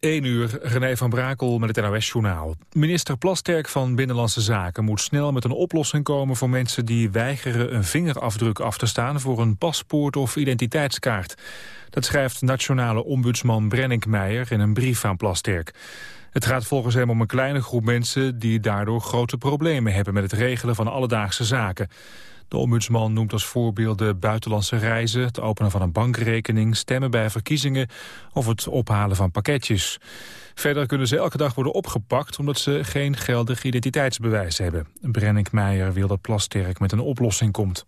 1 uur, René van Brakel met het NOS-journaal. Minister Plasterk van Binnenlandse Zaken moet snel met een oplossing komen... voor mensen die weigeren een vingerafdruk af te staan... voor een paspoort of identiteitskaart. Dat schrijft nationale ombudsman Brennick Meijer in een brief aan Plasterk. Het gaat volgens hem om een kleine groep mensen... die daardoor grote problemen hebben met het regelen van alledaagse zaken. De ombudsman noemt als voorbeelden buitenlandse reizen... het openen van een bankrekening, stemmen bij verkiezingen... of het ophalen van pakketjes. Verder kunnen ze elke dag worden opgepakt... omdat ze geen geldig identiteitsbewijs hebben. Brennick Meijer wil dat Plasterk met een oplossing komt.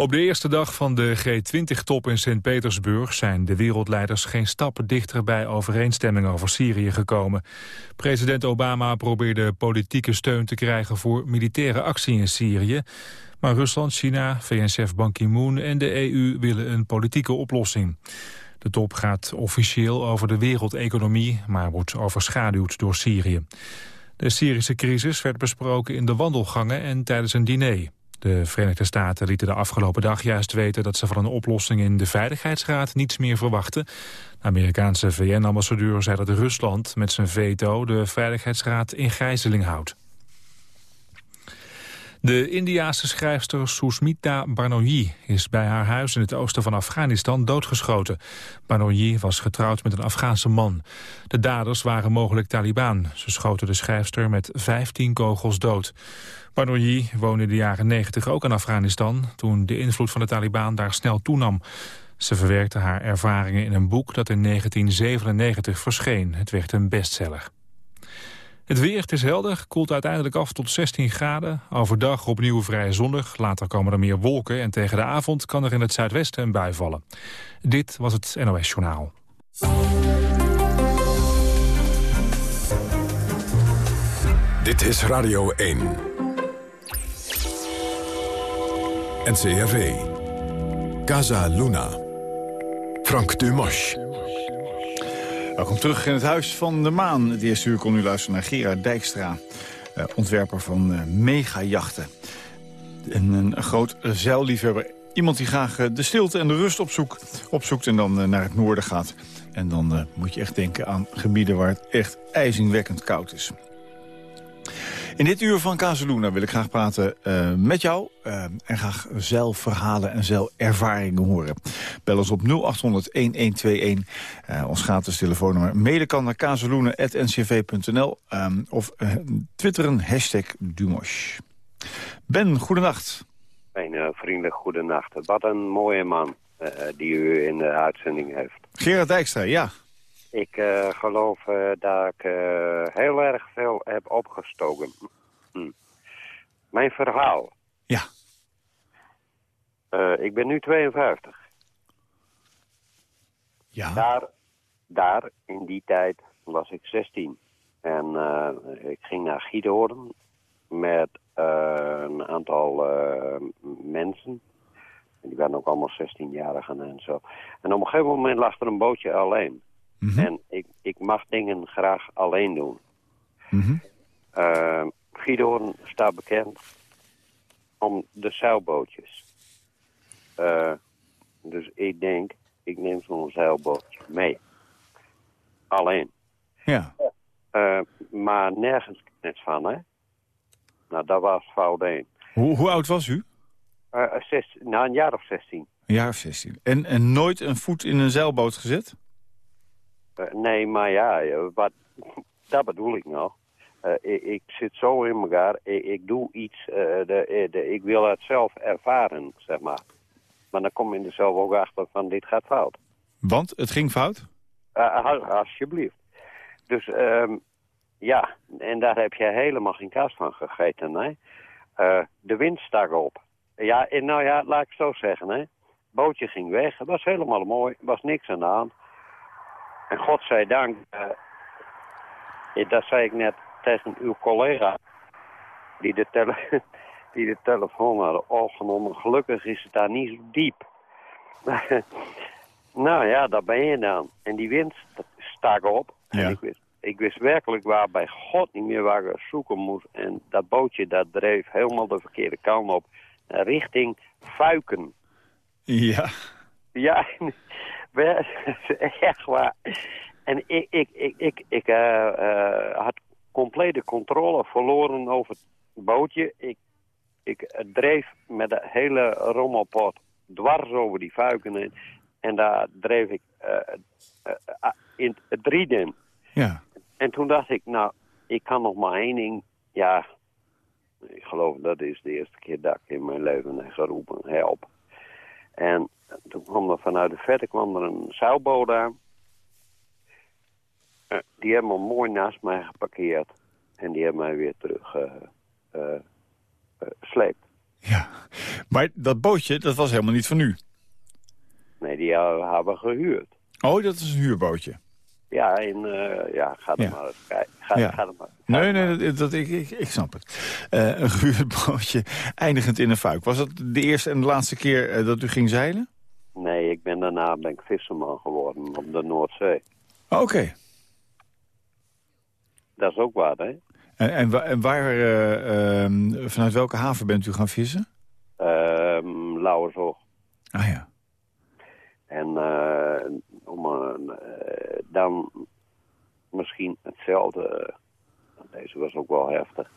Op de eerste dag van de G20-top in Sint-Petersburg zijn de wereldleiders geen stappen dichter bij overeenstemming over Syrië gekomen. President Obama probeerde politieke steun te krijgen voor militaire actie in Syrië. Maar Rusland, China, VN-chef Ban Ki-moon en de EU willen een politieke oplossing. De top gaat officieel over de wereldeconomie, maar wordt overschaduwd door Syrië. De Syrische crisis werd besproken in de wandelgangen en tijdens een diner. De Verenigde Staten lieten de afgelopen dag juist weten dat ze van een oplossing in de Veiligheidsraad niets meer verwachten. De Amerikaanse VN-ambassadeur zei dat Rusland met zijn veto de Veiligheidsraad in gijzeling houdt. De Indiaanse schrijfster Susmita Banoyi is bij haar huis in het oosten van Afghanistan doodgeschoten. Banoyi was getrouwd met een Afghaanse man. De daders waren mogelijk Taliban. Ze schoten de schrijfster met 15 kogels dood. Banoyi woonde in de jaren 90 ook in Afghanistan... toen de invloed van de Taliban daar snel toenam. Ze verwerkte haar ervaringen in een boek dat in 1997 verscheen. Het werd een bestseller. Het weer, het is helder, koelt uiteindelijk af tot 16 graden. Overdag opnieuw vrij zonnig, later komen er meer wolken... en tegen de avond kan er in het zuidwesten een bui vallen. Dit was het NOS Journaal. Dit is Radio 1. NCRV. Casa Luna. Frank Dumas. Welkom terug in het Huis van de Maan. Het eerste uur kon u luisteren naar Gerard Dijkstra. Eh, ontwerper van uh, megajachten. En een groot zeilliefhebber. Iemand die graag eh, de stilte en de rust opzoekt, opzoekt en dan eh, naar het noorden gaat. En dan moet je echt denken aan gebieden waar het echt ijzingwekkend koud is. In dit uur van Kazeluna wil ik graag praten uh, met jou... Uh, en graag zeilverhalen en zeilervaringen horen. Bel ons op 0800-1121, uh, ons gratis telefoonnummer. Mede kan naar kazeluna.ncv.nl um, of twitteren hashtag Dumos. Ben, goedenacht. Een vriendelijk goedenacht. Wat een mooie man die u in de uitzending heeft. Gerard Dijkstra, ja. Ik uh, geloof uh, dat ik uh, heel erg veel heb opgestoken. Hm. Mijn verhaal. Ja. ik ben nu 52. Ja. Daar, daar, in die tijd, was ik 16. En ik ging naar Giethoorn met een aantal mensen. Die waren ook allemaal 16-jarigen en zo. En op een gegeven moment lag er een bootje alleen. Mhm. En ik, ik mag dingen graag alleen doen. Mm Gidoorn staat bekend om de zeilbootjes. Uh, dus ik denk, ik neem zo'n zeilbootje mee. Alleen. Ja. Uh, maar nergens kennis van, hè. Nou, dat was fout 1. Hoe, hoe oud was u? Uh, zes, nou, een jaar of 16. Een jaar of 16. En, en nooit een voet in een zeilboot gezet? Uh, nee, maar ja, wat, dat bedoel ik nog. Uh, ik, ik, zit zo in elkaar, ik, ik doe iets, de, de, ik wil het zelf ervaren, zeg maar. Maar dan kom je er zelf ook achter van dit gaat fout. Want het ging fout? alsjeblieft. Dus um, ja, en daar heb je helemaal geen kaas van gegeten, hè. de wind stak op. Ja, en nou ja, laat ik zo zeggen, hè. Bootje ging weg, het was helemaal mooi, er was niks aan de hand. En godzijdank, uh, dat zei ik net tegen uw collega, die de, tele die de telefoon hadden opgenomen. Gelukkig is het daar niet zo diep. nou ja, daar ben je dan. En die wind stak op. Ja. En ik wist, ik wist werkelijk waar bij God niet meer waar ik zoeken moest. En dat bootje dat dreef helemaal de verkeerde kant op. Richting Fuiken. Ja. Ja, Echt waar. En ik, ik, ik, ik, ik uh, uh, had complete controle verloren over het bootje. Ik, ik dreef met de hele rommelpot dwars over die fuiken heen. En daar dreef ik uh, in het drieden. Ja. En toen dacht ik, nou, ik kan nog maar één ding. Ja, ik geloof dat is de eerste keer dat ik in mijn leven heb geroepen, help. En toen kwam er vanuit de verte kwam er een zeilboot aan. Uh, die hebben me mooi naast mij geparkeerd. En die hebben mij weer terug uh, uh, sleept. Ja, maar dat bootje, dat was helemaal niet van u? Nee, die hebben we gehuurd. Oh, dat is een huurbootje? Ja, uh, ja, ga er ja. maar eens kijken. Ga, ja. ga er maar. Ga nee, nee, dat, dat, ik, ik, ik snap het. Uh, een gehuurd eindigend in een fuik. Was dat de eerste en de laatste keer dat u ging zeilen? Ik ben daarna ben ik visserman geworden op de Noordzee. Oké. Okay. Dat is ook waar, hè? En, en, en waar, vanuit welke haven bent u gaan vissen? Um, Lauwershoog. Ah ja. En om uh, dan misschien hetzelfde. Deze was ook wel heftig.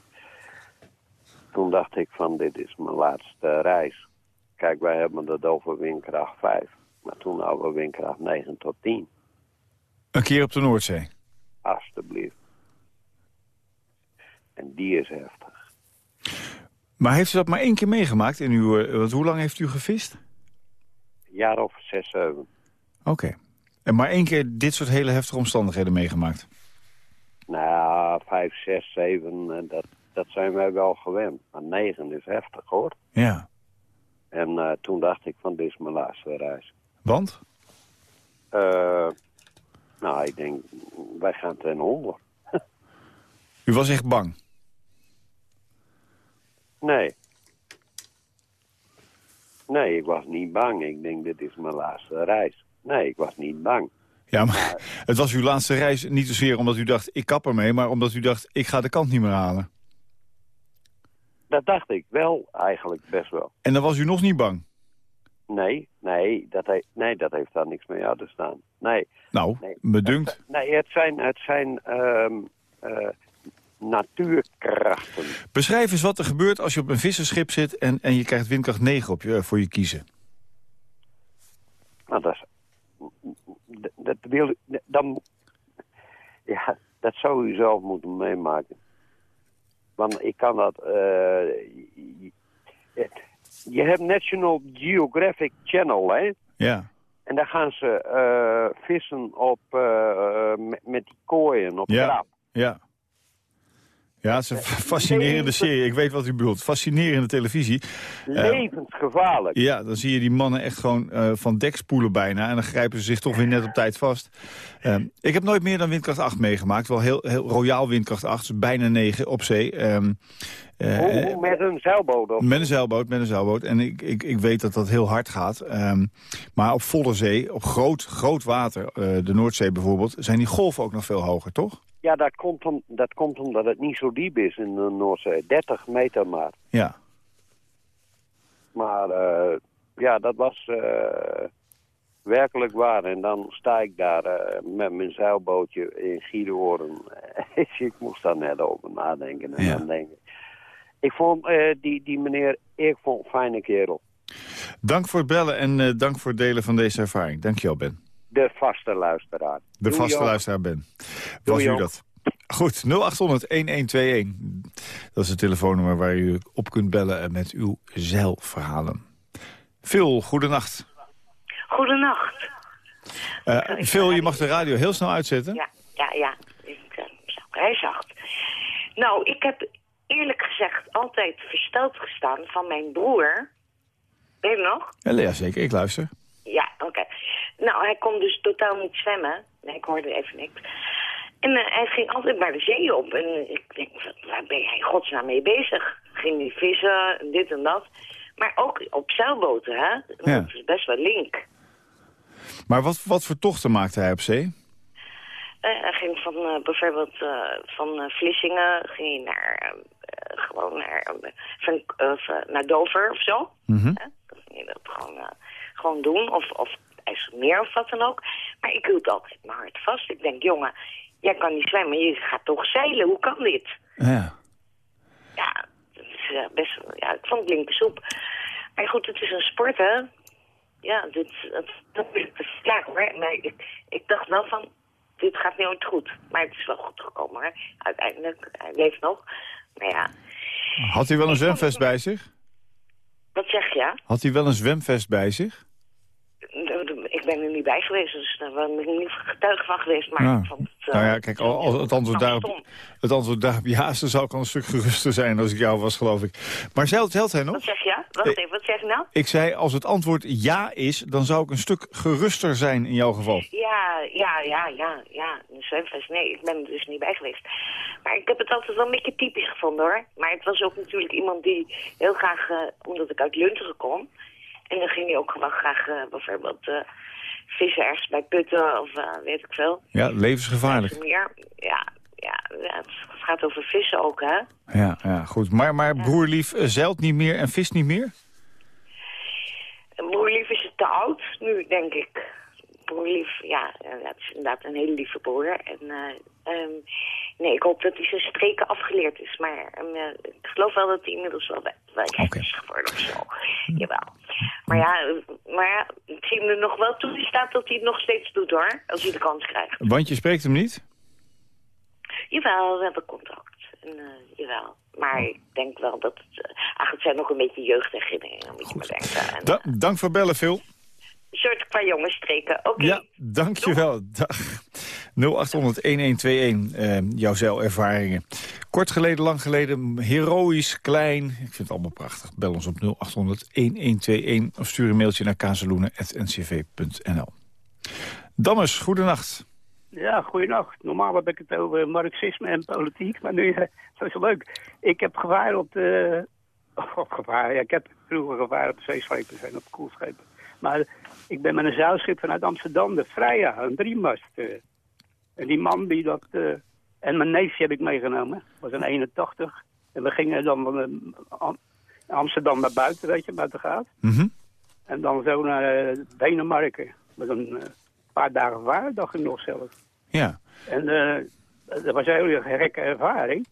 Toen dacht ik van dit is mijn laatste reis. Kijk, wij hebben het over windkracht 5. Maar toen hadden we windkracht 9 tot 10. Een keer op de Noordzee? Alsjeblieft. En die is heftig. Maar heeft u dat maar één keer meegemaakt? In uw, want hoe lang heeft u gevist? Een jaar of zes, zeven. Oké. Okay. En maar één keer dit soort hele heftige omstandigheden meegemaakt? Nou, vijf, zes, zeven, dat, dat zijn wij wel gewend. Maar negen is heftig, hoor. Ja. En uh, toen dacht ik van, dit is mijn laatste reis. Want? Uh, nou, ik denk, wij gaan ten onder. U was echt bang? Nee. Nee, ik was niet bang. Ik denk, dit is mijn laatste reis. Nee, ik was niet bang. Ja, maar het was uw laatste reis niet zozeer omdat u dacht, ik kap ermee... maar omdat u dacht, ik ga de kant niet meer halen. Dat dacht ik wel, eigenlijk best wel. En dan was u nog niet bang? Nee, nee, dat, he nee, dat heeft daar niks mee uit te staan. Nee. Nou, nee. me dunkt. Het, nee, het zijn, het zijn um, uh, natuurkrachten. Beschrijf eens wat er gebeurt als je op een visserschip zit... en, en je krijgt windkracht 9 op je, voor je kiezen. Nou, dat is dat wil dan ja, dat zou u zelf moeten meemaken. Want ik kan dat... Uh, je hebt National Geographic Channel, hè? Ja. En daar gaan ze uh, vissen op, uh, met, met, die kooien, op ja. krab. Ja. Ja, het is een fascinerende serie. Ik weet wat u bedoelt. Fascinerende televisie. Levensgevaarlijk. Uh, ja, dan zie je die mannen echt gewoon uh, van dek spoelen bijna. En dan grijpen ze zich toch weer net op tijd vast. Uh, ik heb nooit meer dan windkracht 8 meegemaakt. Wel heel, heel royaal windkracht 8, dus bijna 9 op zee. Um, hoe, met een zeilboot? Of? Met een zeilboot, met een zeilboot. En ik, ik, ik weet dat dat heel hard gaat. Um, maar op volle zee, op groot, groot water, de Noordzee bijvoorbeeld... zijn die golven ook nog veel hoger, toch? Ja, dat komt, om, dat komt omdat het niet zo diep is in de Noordzee. 30 meter maar. Ja. Maar uh, ja, dat was uh, werkelijk waar. En dan sta ik daar uh, met mijn zeilbootje in Giedehoorn. ik moest daar net over nadenken. En Ja. dan. Ik vond die, die meneer, ik vond een fijne kerel. Dank voor het bellen en dank voor het delen van deze ervaring. Dank je wel, Ben. De vaste luisteraar. De vaste luisteraar, Ben. Was u dat? Goed, 0800-1121. Dat is het telefoonnummer waar u op kunt bellen met uw zeilverhalen. Phil, goedenacht. Goedenacht. Uh, Phil, je mag de radio heel snel uitzetten. Ja, ja, ja. Ik uh, heel zacht. Nou, ik heb eerlijk gezegd altijd versteld gestaan van mijn broer. Weet je nog? Ja zeker, ik luister. Ja, oké. Nou, hij kon dus totaal niet zwemmen. Nee, ik hoorde even niks. En uh, hij ging altijd maar de zee op. En ik denk, waar ben jij godsnaam mee bezig? Ging hij vissen, dit en dat. Maar ook op zeilboten, hè? Ja. Dat is best wel link. Maar wat, wat voor tochten maakte hij op zee? Uh, hij ging van uh, bijvoorbeeld van Vlissingen ging hij naar gewoon naar, van, naar Dover of zo. Mm -hmm. Dan ging je dat gewoon, gewoon doen. Of, of IJsselmeer of wat dan ook. Maar ik hield altijd mijn hart vast. Ik denk, jongen, jij kan niet zwemmen, je gaat toch zeilen. Hoe kan dit? Ja. Ja, dat is eh, best, ja ik vond het linker soep. Maar goed, het is een sport, hè. Ja, dit, dat, dat ik te hoor. Maar ik, ik dacht wel van, dit gaat nooit goed. Maar het is wel goed gekomen, hoor. Uiteindelijk, hij leeft nog. Maar ja, Had u wel een zwemvest bij zich? wat zeg je? Had u wel een zwemvest bij zich? Ik ben er niet bij geweest, dus daar ben ik niet getuige van geweest. Maar Ja. vond het... eh, Nou ja, kijk, al, al- het, antwoord nou, daarop, het antwoord daarop ja, dan zou ik al een stuk geruster zijn als ik jou was, geloof ik. Maar zeilt, zeilt hij nog? Wat zeg je? Wacht even, wat zeg je nou? Ik zei, als het antwoord ja is, dan zou ik een stuk geruster zijn in jouw geval. Ja, ja, ja, ja, ja. Een nee, ik ben er dus niet bij geweest. Maar ik heb het altijd wel een beetje typisch gevonden, hoor. Maar het was ook natuurlijk iemand die heel graag, eh, omdat ik uit Lunteren kom... en dan ging hij ook gewoon graag eh, bijvoorbeeld eh, vissen ergens bij putten of eh, weet ik veel. Ja, levensgevaarlijk. Meer, ja, ja, ja, het gaat over vissen ook, hè. Ja, ja goed. Maar, maar broerlief eh, zeilt niet meer en vist niet meer? Broerlief is het te oud nu, denk ik. Broerlief, ja, het is inderdaad een hele lieve broer. En eh, ehm, nee, ik hoop dat hij zijn streken afgeleerd is. Maar ehm, eh, ik geloof wel dat hij inmiddels wel bij wel Oké. is geworden of zo. Jawel. Maar ja, maar ja, ik zie hem er nog wel toestaan dat hij het nog steeds doet, hoor. Als hij de kans krijgt. Want je spreekt hem niet? Jawel, we hebben contact. En, eh, jawel. Maar ik denk wel dat het... eh, ach, het zijn nog een beetje jeugdherinneringen, moet je maar denken. En, Da- dank voor bellen, Phil. een soort qua jongensstreken. Oké. Ja, dankjewel. Dag. 0800-1121, eh, jouw zeilervaringen. Kort geleden, lang geleden, heroïs, klein. Ik vind het allemaal prachtig. Bel ons op 0800-1121 of stuur een mailtje naar kazeloenen.ncv.nl. Dammers, goedenacht. Ja, goeienacht. Normaal heb ik het over marxisme en politiek, maar nu, eh, is wel leuk. Ik heb gevaar op de... Gevaar, ja, ik heb vroeger gevaar op zeeschepen zijn, op koelschepen. Maar ik ben met een zeilschip vanuit Amsterdam, de Freya, een driemast. En die man die dat... eh, en mijn neefje heb ik meegenomen, was een 81. En we gingen dan van eh, Am- Amsterdam naar buiten, weet je, buiten gaat. Mhm. En dan zo naar eh, Denemarken. Met een paar dagen vaar, dacht ik nog zelf. Ja. En dat was een hele gekke ervaring.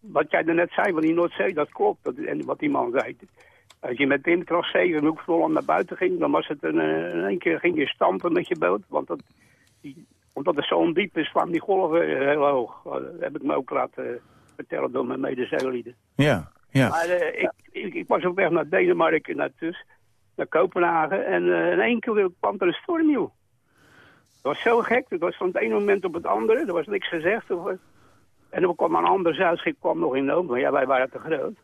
Wat jij net zei van die Noordzee, dat klopt. Dat, en wat die man zei. Als je met windkracht 7 hoek vol naar buiten ging, dan was het een, in één keer ging je stampen met je boot. Want dat, die, omdat het zo ondiep is, slaan die golven eh, heel hoog. Eh, Dat heb ik me ook laten vertellen door mijn medezeelieden. Ja, ja. Maar eh, ik, ik, ik was op weg naar Denemarken, naar, dus, naar Kopenhagen. En eh, in één keer kwam er een storm, joh. Dat was zo gek. Het was van het ene moment op het andere. Er was niks gezegd. Of, en dan kwam een ander zuidschip kwam nog in nood. Maar ja, wij waren te groot.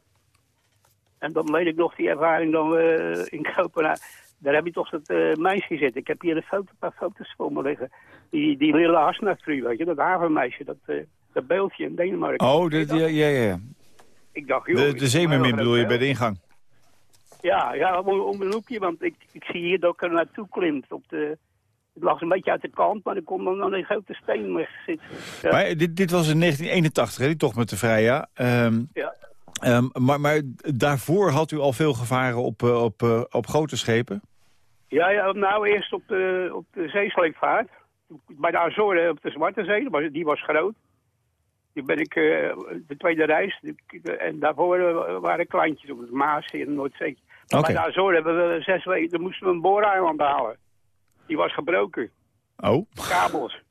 En dan weet ik nog die ervaring dan we in Kopenhagen. Daar heb je toch dat eh, meisje zitten. Ik heb hier een, foto, een paar foto's voor me liggen. Die, die Lille Hasnafru, weet je. Dat havenmeisje. Dat, eh, dat beeldje in Denemarken. Oh, de, ja, ja, ja. Ik dacht, joh, De, de zeemermin bedoel je bij de ingang? Ja, ja om, om een hoekje, want ik, ik zie hier dat ik er naartoe klimt. Op de, het lag een beetje uit de kant, maar ik kon dan aan een grote steen weg zitten. Ja, Maar dit, dit was in 1981, hè, die tocht met de Freya. Ehm, ja. ehm, maar, maar daarvoor had u al veel gevaren op, eh, op, op grote schepen? Ja, ja, nou eerst op de, op de zeesleepvaart. Bij de Azoren op de Zwarte Zee, die was groot. Die ben ik, eh, de tweede reis, en daarvoor eh, waren kleintjes op het Maas in Noordzee. Maar Oké. bij de Azoren hebben we zes weken, dan moesten we een booreiland halen. Die was gebroken, Oh. kabels.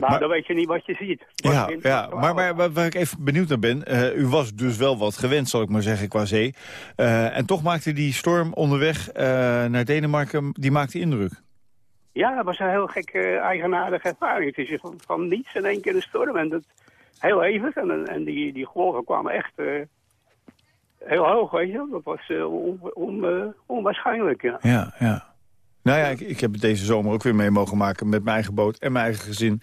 Maar, Maar- dan weet je niet wat je ziet. Wat Ja, ja. Maar, maar waar, waar ik even benieuwd naar ben... eh, u was dus wel wat gewend, zal ik maar zeggen, qua zee. Eh, en toch maakte die storm onderweg eh, naar Denemarken... die maakte indruk. Ja, dat was een heel eh, eigenaardige ervaring. Het is van, van niets in één keer een storm. En dat heel hevig. En, en die, die golven kwamen echt heel hoog, weet je. Dat was on, on, onwaarschijnlijk, ja. Ja, ja. Nou ja, ik, ik heb het deze zomer ook weer mee mogen maken met mijn eigen boot en mijn eigen gezin.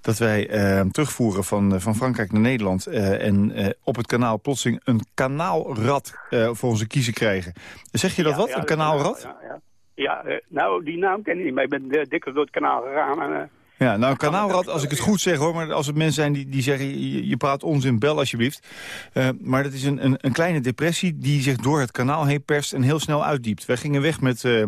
Dat wij eh, terugvoeren van, eh, van Frankrijk naar Nederland. eh, en eh, op het kanaal plotseling een kanaalrad eh, voor onze kiezen krijgen. Zeg je dat Ja, wat, ja, een kanaalrad? Ja, ja. ja nou, die naam ken ik niet, maar ik ben dikwijls door het kanaal gegaan. En, Ja, nou, kanaalrad, als ik het goed zeg hoor, maar als er mensen zijn die, die zeggen, je, je praat onzin, bel alsjeblieft. Uh, maar dat is een, een, een, kleine depressie die zich door het kanaal heen perst en heel snel uitdiept. Wij gingen weg met, uh,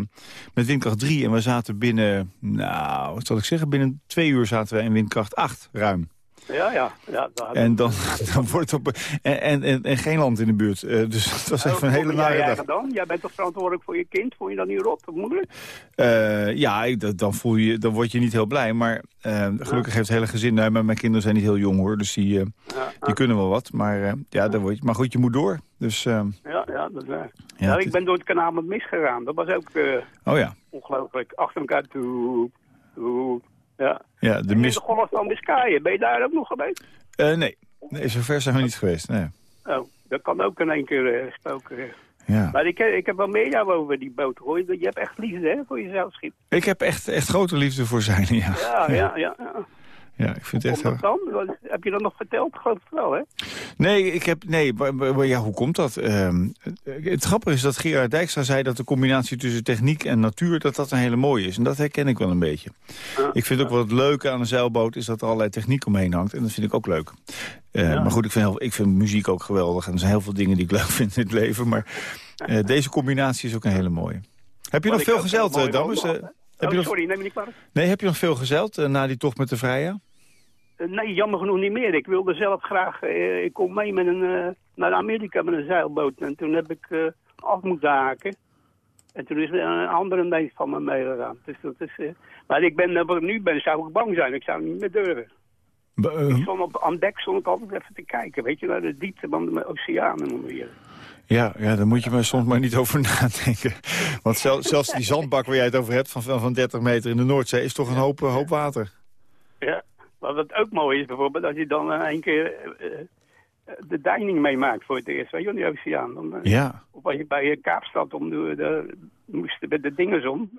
met windkracht 3 en we zaten binnen, nou, wat zal ik zeggen, binnen twee uur zaten wij in windkracht 8 ruim. Ja, ja. ja en dan, dan wordt het op... En, en, en, geen land in de buurt. Uh, dus het was even een hele nare dag. Dan? Jij bent toch verantwoordelijk voor je kind? Vond je dat niet rot moeilijk? Uh, ja, dan, voel je, dan word je niet heel blij. Maar uh, gelukkig heeft het hele gezin... Nou, mijn kinderen zijn niet heel jong hoor. Dus die, die kunnen wel wat. Maar, ja, dan word je, maar goed, je moet door. Dus, ja, ja, dat is waar. Ja, ik ben door het kanaal met misgegaan. Dat was ook oh, ja. ongelooflijk. Achter elkaar toe... toe ja. ja de, mis... de golf van Biscayen, ben je daar ook nog geweest? Uh, nee. nee, zover zijn we niet geweest. Nee. Oh, dat kan ook in één keer uh, spoken. Ja. Maar ik, ik heb wel meer jou over die boot gehoord. Je hebt echt liefde hè, voor jezelf schip. Ik heb echt, echt grote liefde voor zijn, ja. Ja, ja, ja. ja. Ja, ik vind het echt... Dan? Heb je dat nog verteld? Geloof wel, hè? Nee, ik heb... Nee, ja, hoe komt dat? Uh, het grappige is dat Gerard Dijkstra zei dat de combinatie tussen techniek en natuur... dat dat een hele mooie is. En dat herken ik wel een beetje. ik vind ook wel het leuke aan een zeilboot... is dat er allerlei techniek omheen hangt. En dat vind ik ook leuk. Uh, Maar goed, ik vind, heel, ik vind muziek ook geweldig. En er zijn heel veel dingen die ik leuk vind in het leven. Maar uh, deze combinatie is ook een hele mooie. Heb je nog veel gezeild, uh, Dammers? Oh, heb je nog... sorry, neem me niet kwalijk. Nee, heb je nog veel gezeild na die tocht met de Vrija? Eh, nee, jammer genoeg niet meer. Ik wilde zelf graag, uh, ik kom mee met een, uh, naar Amerika met een zeilboot. En toen heb ik af moeten haken. En toen is een andere neef van me meegegaan. Dus dat is, maar ik ben, wat ik nu ben, zou ik bang zijn. Ik zou niet meer durven. ik stond op, aan dek stond ik altijd even te kijken. Weet je, naar de diepte van de oceanen. Weer. Ja, ja, daar moet je maar soms maar niet over nadenken. Want zelfs die zandbak waar jij het over hebt van, van 30 meter in de Noordzee... is toch een hoop, hoop water. Ja, maar wat ook mooi is bijvoorbeeld, als je dan uh, een keer uh, de deining meemaakt voor het eerst, weet je, oceaan. Dan, uh, ja. Of als je bij Kaapstad om de, de, moesten met de dingen om,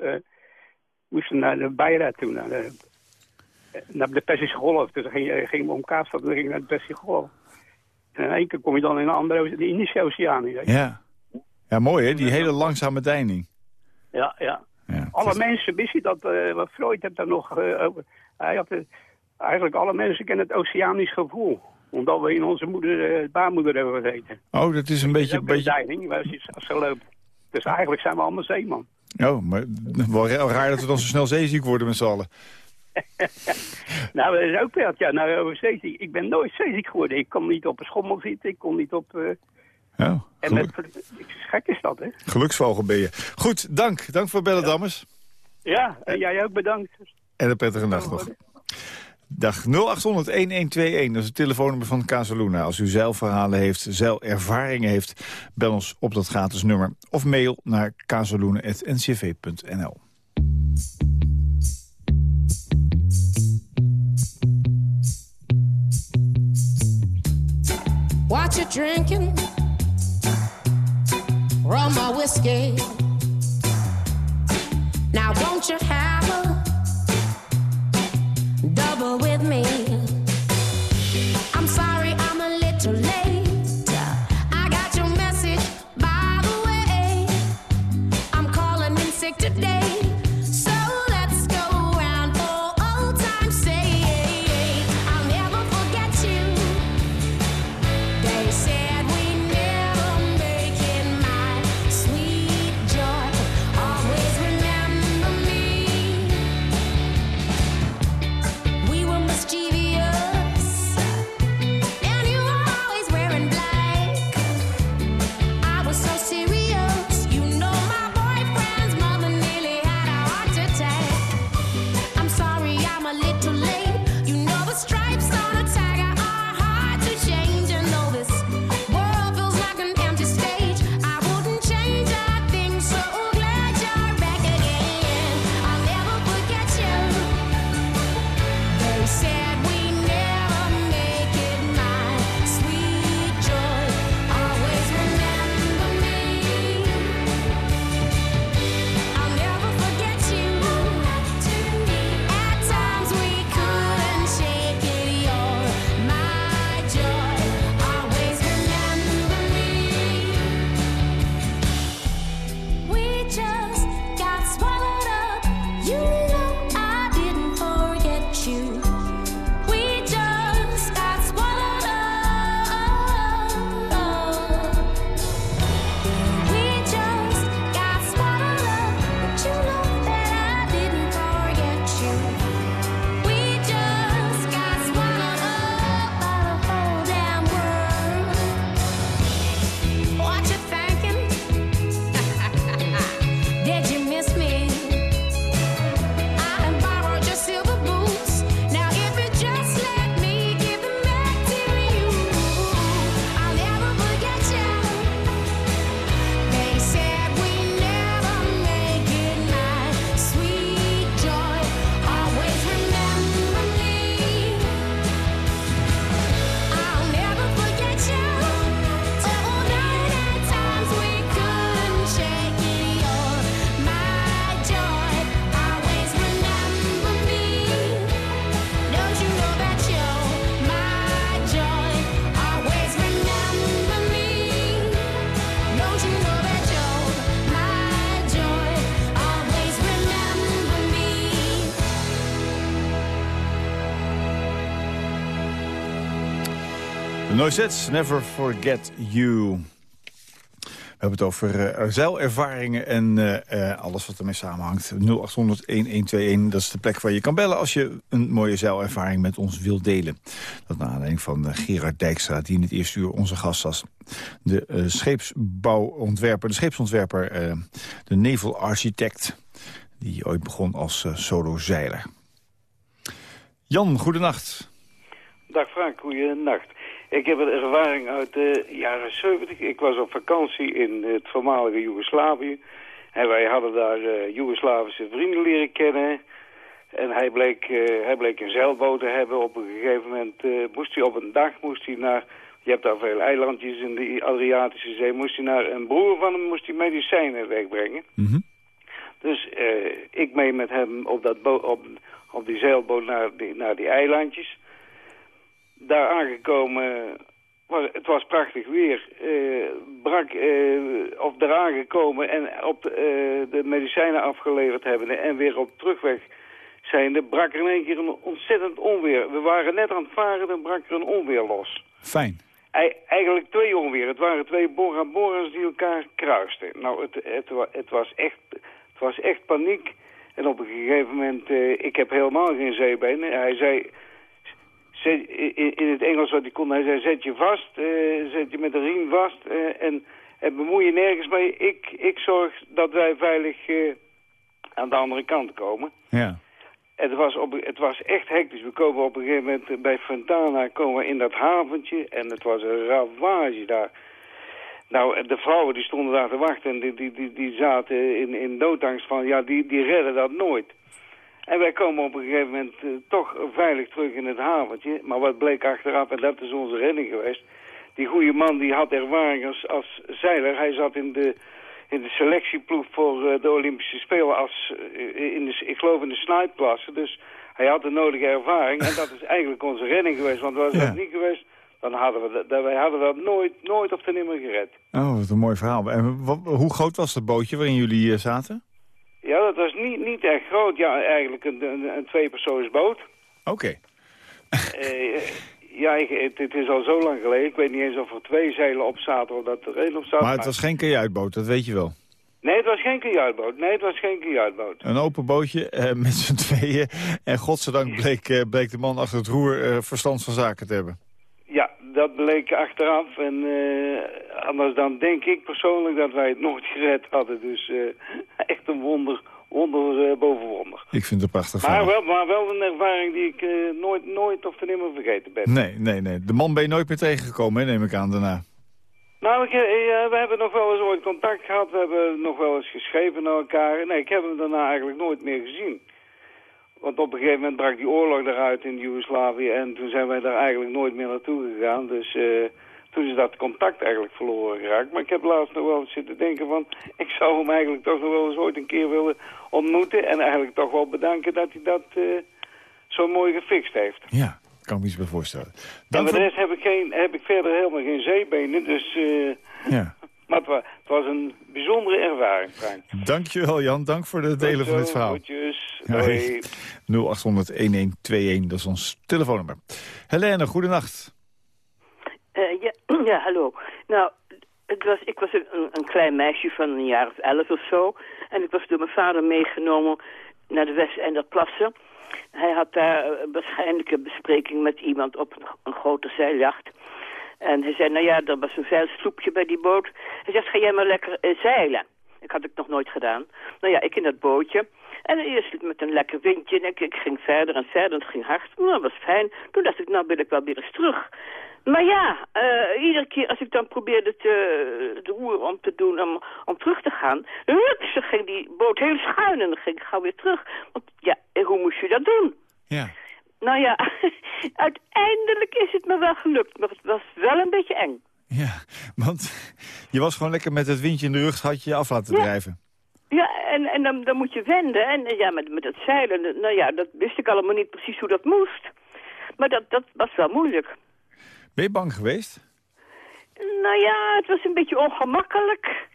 moesten naar de Beira toe, naar de, naar de Persische Golf. Dus dan ging, ging om Kaapstad en dan ging naar de Persische Golf. En in één keer kom je dan in een andere, de Indische Oceaan. Weet je. Ja. ja, mooi hè, die hele langzame deining. Ja, ja. ja Alle mensen, wist je dat, uh, Freud heeft daar nog over, hij had Eigenlijk alle mensen kennen het oceanisch gevoel. Omdat we in onze moeder, uh, baarmoeder hebben gezeten. Oh, dat is een beetje... Een beetje... Als je zo loopt. Dus eigenlijk zijn we allemaal zeeman. Oh, maar wel raar dat we dan zo snel zeeziek worden met z'n allen. nou, dat is ook wel. Ja, nou, over zeeziek. Ik ben nooit zeeziek geworden. Ik kon niet op een schommel zitten. Ik kon niet op... Uh... Oh, en met, gek is dat, hè? Geluksvogel ben je. Goed, dank. Dank voor bellen, ja. dames. Ja, en jij ook bedankt. En een prettige nacht nog. Dag 0800-1121, dat is het telefoonnummer van Casaluna. Als u zeilverhalen heeft, zeilervaringen heeft, bel ons op dat gratis nummer. Of mail naar casaluna.ncv.nl. What you drinking? Rum or whiskey? Now won't you have a with me. Never Forget You. We hebben het over uh, zeilervaringen en uh, uh, alles wat ermee samenhangt. 0800-1121, dat is de plek waar je kan bellen... als je een mooie zeilervaring met ons wilt delen. Dat naar aanleiding van Gerard Dijkstra, die in het eerste uur onze gast was. De scheepsbouwontwerper, de scheepsontwerper, de naval architect... die ooit begon als solo-zeiler. Jan, goedenacht. Dag Frank, goedenacht. Ik heb een ervaring uit de jaren 70. Ik was op vakantie in het voormalige Joegoslavië. En wij hadden daar uh, Joegoslavische vrienden leren kennen. En hij bleek, uh, hij bleek een zeilboot te hebben. Op een gegeven moment uh, moest hij op een dag moest hij naar... Je hebt daar veel eilandjes in de Adriatische Zee. Moest hij naar een broer van hem moest hij medicijnen wegbrengen. Mm Dus ik mee met hem op, dat op, op die zeilboot naar die, naar die eilandjes daar aangekomen, was, het was prachtig weer, uh, brak, uh, of daar aangekomen en op de, uh, de medicijnen afgeleverd hebben en weer op terugweg zijnde, brak er in één keer een ontzettend onweer. We waren net aan het varen en brak er een onweer los. Fijn. Eigenlijk twee onweer. Het waren twee Bora Bora's die elkaar kruisten. Nou, het, het, het, was echt, het was echt paniek. En op een gegeven moment, ik heb helemaal geen zeebenen. Hij zei, in het Engels wat hij kon, hij zei, zet je vast, uh, zet je met de riem vast uh, en, en bemoei je nergens mee. Ik, ik zorg dat wij veilig uh, aan de andere kant komen. Ja. Het was, op, het was echt hectisch. We komen op een gegeven moment bij Fontana komen in dat haventje en het was een ravage daar. Nou, de vrouwen die stonden daar te wachten en die, die, die, die zaten in, in doodangst van, ja, die, die redden dat nooit. En wij komen op een gegeven moment uh, toch veilig terug in het haventje. Maar wat bleek achteraf, en dat is onze redding geweest... die goede man die had ervaring als, als zeiler. Hij zat in de, in de selectieploeg voor uh, de Olympische Spelen als, uh, in de, ik geloof in de snipeklasse. Dus hij had de nodige ervaring. En dat is eigenlijk onze redding geweest. Want was ja. dat niet geweest, dan hadden we dat, wij hadden dat nooit, nooit of te nimmer gered. Oh, wat een mooi verhaal. En wat, hoe groot was dat bootje waarin jullie zaten? Ja, dat was niet, niet echt groot. Ja, eigenlijk een, een, een tweepersoonsboot. Oké. Okay. uh, ja, ik, het, is al zo lang geleden. Ik weet niet eens of er twee zeilen op zaten of dat er één op zat. Maar het was geen kajuitboot, dat weet je wel. Nee, het was geen kajuitboot. Nee, het was geen kajuitboot. Een open bootje uh, met z'n tweeën. En godzijdank bleek, uh, bleek de man achter het roer verstand van zaken te hebben. Dat bleek achteraf. En anders dan denk ik persoonlijk dat wij het nooit gered hadden. Dus echt een wonder, wonder boven wonder. Ik vind het prachtig maar wel, maar wel een ervaring die ik nooit, nooit of te nimmer vergeten ben. Nee, nee, nee. De man ben je nooit meer tegengekomen, hè, neem ik aan daarna. Nou, ik, uh, we hebben nog wel eens ooit contact gehad. We hebben nog wel eens geschreven naar elkaar. Nee, ik heb hem daarna eigenlijk nooit meer gezien. Want op een gegeven moment brak die oorlog eruit in Joegoslavië... en toen zijn wij daar eigenlijk nooit meer naartoe gegaan. Dus uh, toen is dat contact eigenlijk verloren geraakt. Maar ik heb laatst nog wel zitten denken van... ik zou hem eigenlijk toch nog wel eens ooit een keer willen ontmoeten... en eigenlijk toch wel bedanken dat hij dat uh, zo mooi gefixt heeft. Ja, kan me iets bij voorstellen. Dan en voor de rest heb ik, geen, heb ik verder helemaal geen zeebenen, dus... Uh, ja. Maar het was, een bijzondere ervaring, Frank. Dankjewel, Jan. Dank voor het delen van dit verhaal. Goedjes. Hoi. 0800-1121, dat is ons telefoonnummer. Helene, goedenacht. Uh, ja, ja, hallo. Nou, het was, ik was een, een, klein meisje van een jaar of elf of zo. En ik was door mijn vader meegenomen naar de West-Enderplassen. Hij had daar waarschijnlijk een bespreking met iemand op een, een grote zeiljacht. En hij zei, nou ja, er was een zeilsloepje bij die boot. Hij zegt, ga jij maar lekker uh, zeilen. Ik had het nog nooit gedaan. Nou ja, ik in dat bootje. En eerst met een lekker windje. En ik, ging verder en verder. En het ging hard. Nou, dat was fijn. Toen dacht ik, nou wil ik wel weer eens terug. Maar ja, uh, iedere keer als ik dan probeerde te, de roer om te doen om, om terug te gaan... Hups, ging die boot heel schuin en dan ging ik gauw weer terug. Want ja, hoe moest je dat doen? Ja. Nou ja, uiteindelijk is het me wel gelukt, maar het was wel een beetje eng. Ja, want je was gewoon lekker met het windje in de rug, had je je af laten ja. drijven. Ja, en, en dan, dan moet je wenden. En ja, met, met het zeilen, nou ja, dat wist ik allemaal niet precies hoe dat moest. Maar dat, dat was wel moeilijk. Ben je bang geweest? Nou ja, het was een beetje ongemakkelijk.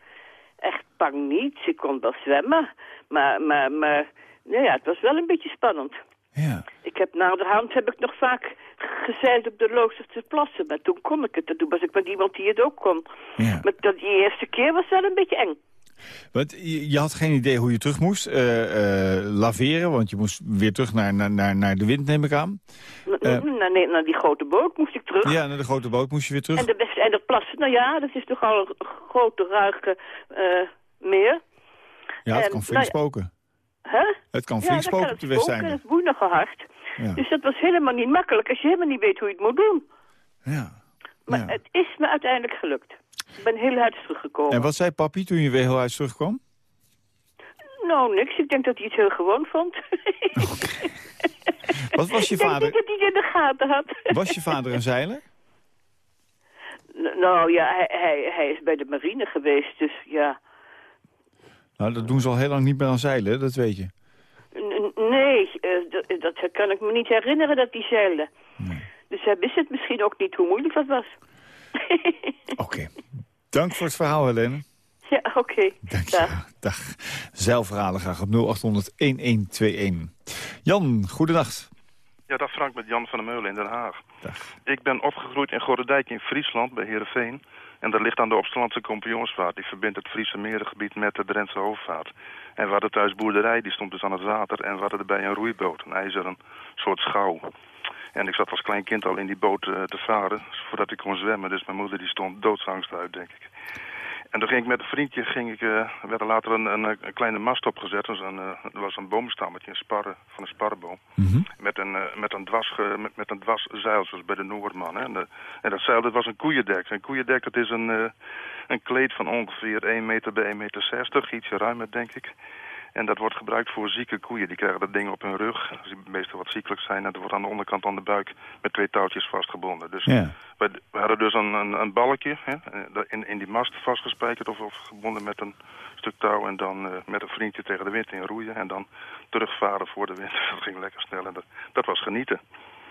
Echt bang niet, ik kon wel zwemmen. Maar, maar, maar nou ja, het was wel een beetje spannend. Ja. Ik heb na de hand heb ik nog vaak gezeild op de Loosterse plassen. Maar toen kon ik het. En toen was ik met iemand die het ook kon. Ja. Maar dat, die eerste keer was wel een beetje eng. Want je, had geen idee hoe je terug moest eh, eh, laveren, want je moest weer terug naar, naar, naar, naar de wind, neem ik aan. Eh. naar, nee, naar die grote boot moest ik terug. Ja, naar de grote boot moest je weer terug. En de Westeinder plassen, nou ja, dat is toch al een grote, ruige meer. Ja, het en- kan flink nou ja. spoken. Hè? Het kan Ja, flink kan op de spoken, Westeinder. Het. Ja. Dus dat was helemaal niet makkelijk als je helemaal niet weet hoe je het moet doen. Ja. Maar Ja. het is me uiteindelijk gelukt. Ik ben heel hard teruggekomen. En wat zei papi toen je weer heel uit terugkwam? Nou, niks. Ik denk dat hij het heel gewoon vond. Wat was je ik denk vader? dat hij het in de gaten had. Was je vader een zeiler? Nou ja, hij, hij, hij is bij de marine geweest, dus ja. Nou, dat doen ze al heel lang niet meer aan zeilen, dat weet je. Nee, eh, dat, dat kan ik me niet herinneren dat hij zeilde. Dus hij wist het misschien ook niet hoe moeilijk dat was. Oké. Dank voor het verhaal, Helene. ja, oké. Dank je. Dag. Dag. Zeilverhalen graag op 0800-1121. Jan, goedenacht. Ja, dag Frank met Jan van der Meulen in Den Haag. Dag. Ik ben opgegroeid in Gorredijk in Friesland bij Heerenveen. En dat ligt aan de Opstlandse Kampioensvaart. Die verbindt het Friese merengebied met de Drentse hoofdvaart. En we hadden thuis boerderij, die stond dus aan het water. En we hadden erbij een roeiboot, een ijzeren soort schouw. En ik zat als klein kind al in die boot eh, te varen, voordat ik kon zwemmen. Dus mijn moeder die stond doodsangst uit, denk ik. En toen ging ik met een vriendje, ging ik, eh, werd er later een, een, een kleine mast opgezet. Dus een, eh, er was een boomstammetje, een sparre, van een sparrenboom. Met een, eh, met een, dwars, ge- met, met een dwarszeil, zoals bij de Noordman. Hè. En, de, en dat zeil dat was een koeiendek. Een koeiendek dat is een, eh, een kleed van ongeveer 1 meter bij 1 meter 60, ietsje ruimer denk ik. En dat wordt gebruikt voor zieke koeien. Die krijgen dat ding op hun rug, als die meestal wat ziekelijk zijn. En dat wordt aan de onderkant aan de buik met twee touwtjes vastgebonden. Dus Ja. we, we hadden dus een, een, een balkje hè, in, in die mast vastgespijkerd of, of gebonden met een stuk touw. En dan eh, met een vriendje tegen de wind in roeien. En dan terugvaren voor de wind. Dat ging lekker snel en dat, dat was genieten.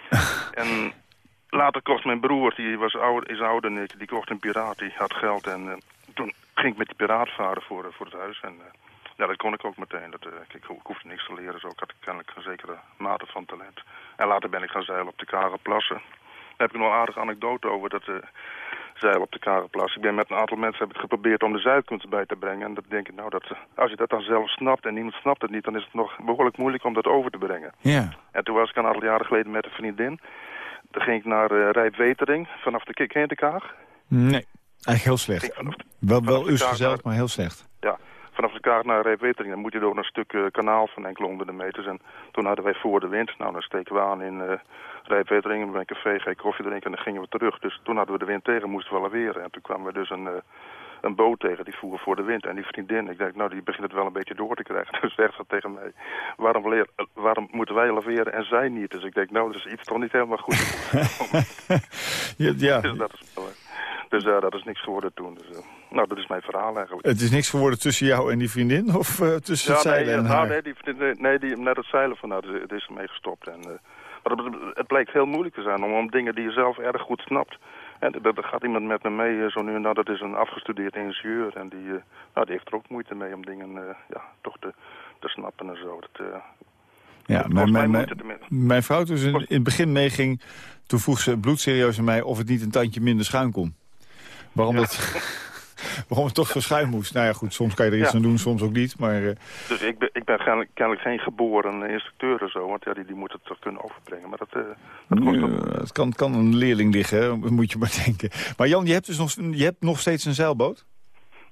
en later kocht mijn broer, die was ouder, is ouder dan ik, die kocht een piraat. Die had geld en eh, toen ging ik met die piraat varen voor, eh, voor het huis. En ja, dat kon ik ook meteen. Dat, eh, ik, ik hoefde niks te leren, zo ik had kennelijk een zekere mate van talent. En later ben ik gaan zeilen op de Karenplassen. Daar heb ik nog een aardige anekdote over dat eh zeilen op de Karenplas. Ik ben met een aantal mensen heb ik geprobeerd om de zeilkunst bij te brengen. En dat denk ik, nou, dat, als je dat dan zelf snapt en niemand snapt het niet... dan is het nog behoorlijk moeilijk om dat over te brengen. Ja. En toen was ik een aantal jaren geleden met een vriendin. Toen ging ik naar eh Rijpwetering vanaf de Kik de Kaag. Nee, eigenlijk heel slecht. Vanaf Wel, wel gezellig, maar heel slecht. Ja, vanaf de kaart naar Rijpwetering. Dan moet je door een stuk eh, kanaal van enkele honderden meters. En toen hadden wij voor de wind. Nou, dan steken we aan in eh Rijpwetering. bij een café, je koffie drinken en dan gingen we terug. Dus toen hadden we de wind tegen, moesten we laveren. En toen kwamen we dus een, eh, een boot tegen, die voer voor de wind. En die vriendin, ik denk, nou, die begint het wel een beetje door te krijgen. Dus zegt ze tegen mij, waarom, leer, waarom moeten wij laveren en zij niet? Dus ik denk, nou, dat is iets toch niet helemaal goed. Ja, ja, dus dat is, wel, dus ja, dat is niks geworden toen. Dus, eh, nou, dat is mijn verhaal eigenlijk. het is niks geworden tussen jou en die vriendin? Of eh, tussen het nee, zeilen en nou, haar? nee, die, nee, nee, die, net het zeilen van, nou, het is ermee gestopt. En, maar het, het bleek heel moeilijk te zijn om, om dingen die je zelf erg goed snapt. En er gaat iemand met me mee, zo nu en dan, dat is een afgestudeerd ingenieur. En die, nou, die heeft er ook moeite mee om dingen ja, toch te, te snappen en zo. Dat, Ja, mijn, mij mijn, mijn, vrouw toen ze in, in het begin meeging... toen vroeg ze bloedserieus aan mij of het niet een tandje minder schuin kon. Waarom, dat, waarom het toch zo schuin moest. Nou ja, goed, soms kan je er iets aan doen, soms ook niet. Maar eh, Dus ik ben, ik ben kennelijk, geen geboren instructeur en zo. Want ja, die, die moet het toch kunnen overbrengen. Maar dat, eh, dat kost eh, het kan, kan een leerling liggen, hè, moet je maar denken. Maar Jan, je hebt dus nog, je hebt nog steeds een zeilboot?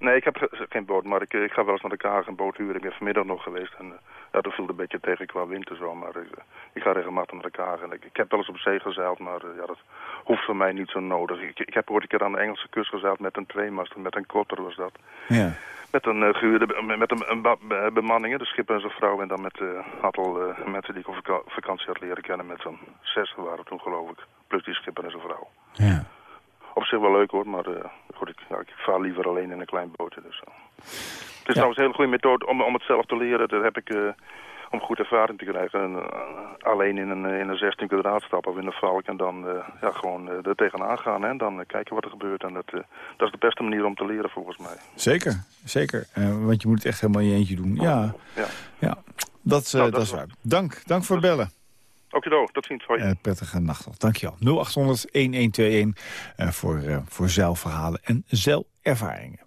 Nee, ik heb ge- geen boot, maar ik, eh, ik ga wel eens naar de Kaag een boot huren. Ik ben vanmiddag nog geweest en eh, ja, dat viel een beetje tegen qua wind en zo. Maar ik, eh, ik ga regelmatig naar de Kaag. En ik, ik heb wel eens op zee gezeild, maar ja, dat hoeft voor mij niet zo nodig. Ik, ik heb ooit een keer aan de Engelse kust gezeild met een tweemaster, met een kotter was dat. Ja. Met een gehuurde, met een, een ba- be- bemanning, de schipper en zijn vrouw. En dan met een aantal mensen die ik op vaka- vakantie had leren kennen. Met zo'n zes waren toen geloof ik. Plus die schipper en zijn vrouw. ja. Op zich wel leuk hoor, maar eh, goed, ik, ja, ik vaar liever alleen in een klein bootje. Dus, eh. Het is trouwens een hele goede methode om, om het zelf te leren. Dat heb ik eh, om goed ervaring te krijgen. En, alleen in een, in een 16 kwadraat stappen of in een valk en dan ja, gewoon er tegenaan gaan. Hè, en dan kijken wat er gebeurt. En dat, dat is de beste manier om te leren volgens mij. Zeker, zeker. Want je moet het echt helemaal in je eentje doen. Ja, Ja. ja. Dat, Nou, dat dat is is waar. Dank, dank voor het bellen. Oké, tot ziens. Hoi. Uh, prettige nacht nog. Dankjewel. 0800-1121 uh, voor, uh, voor zeilverhalen en zeilervaringen.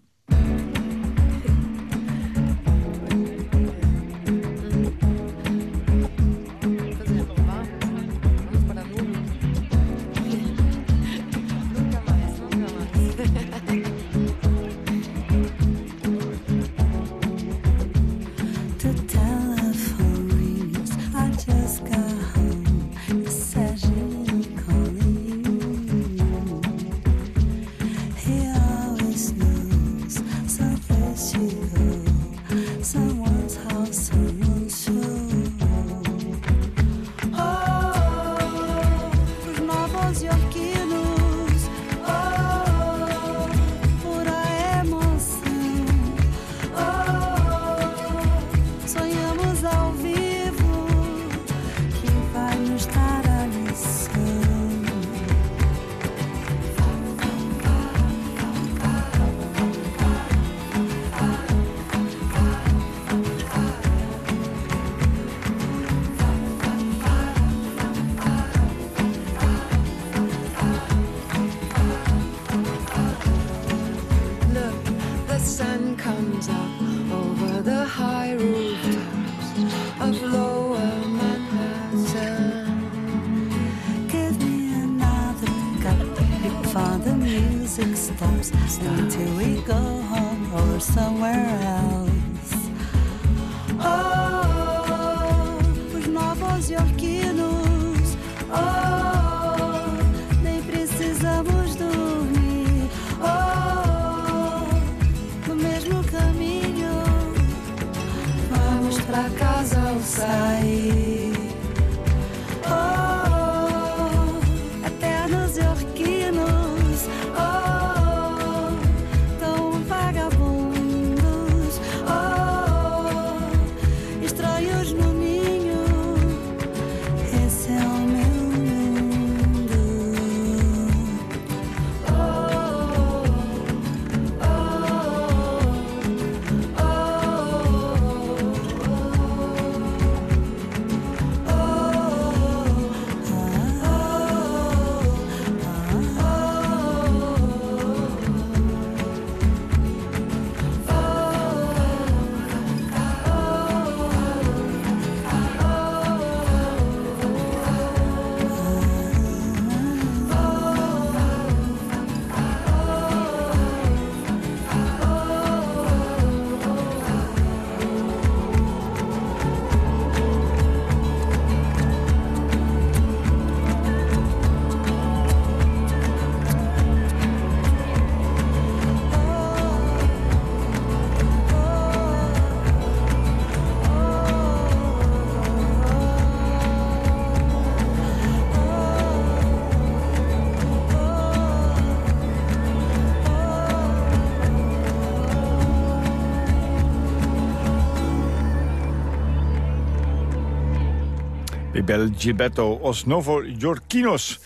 Bel Gibetto Os Novo Jorkinos.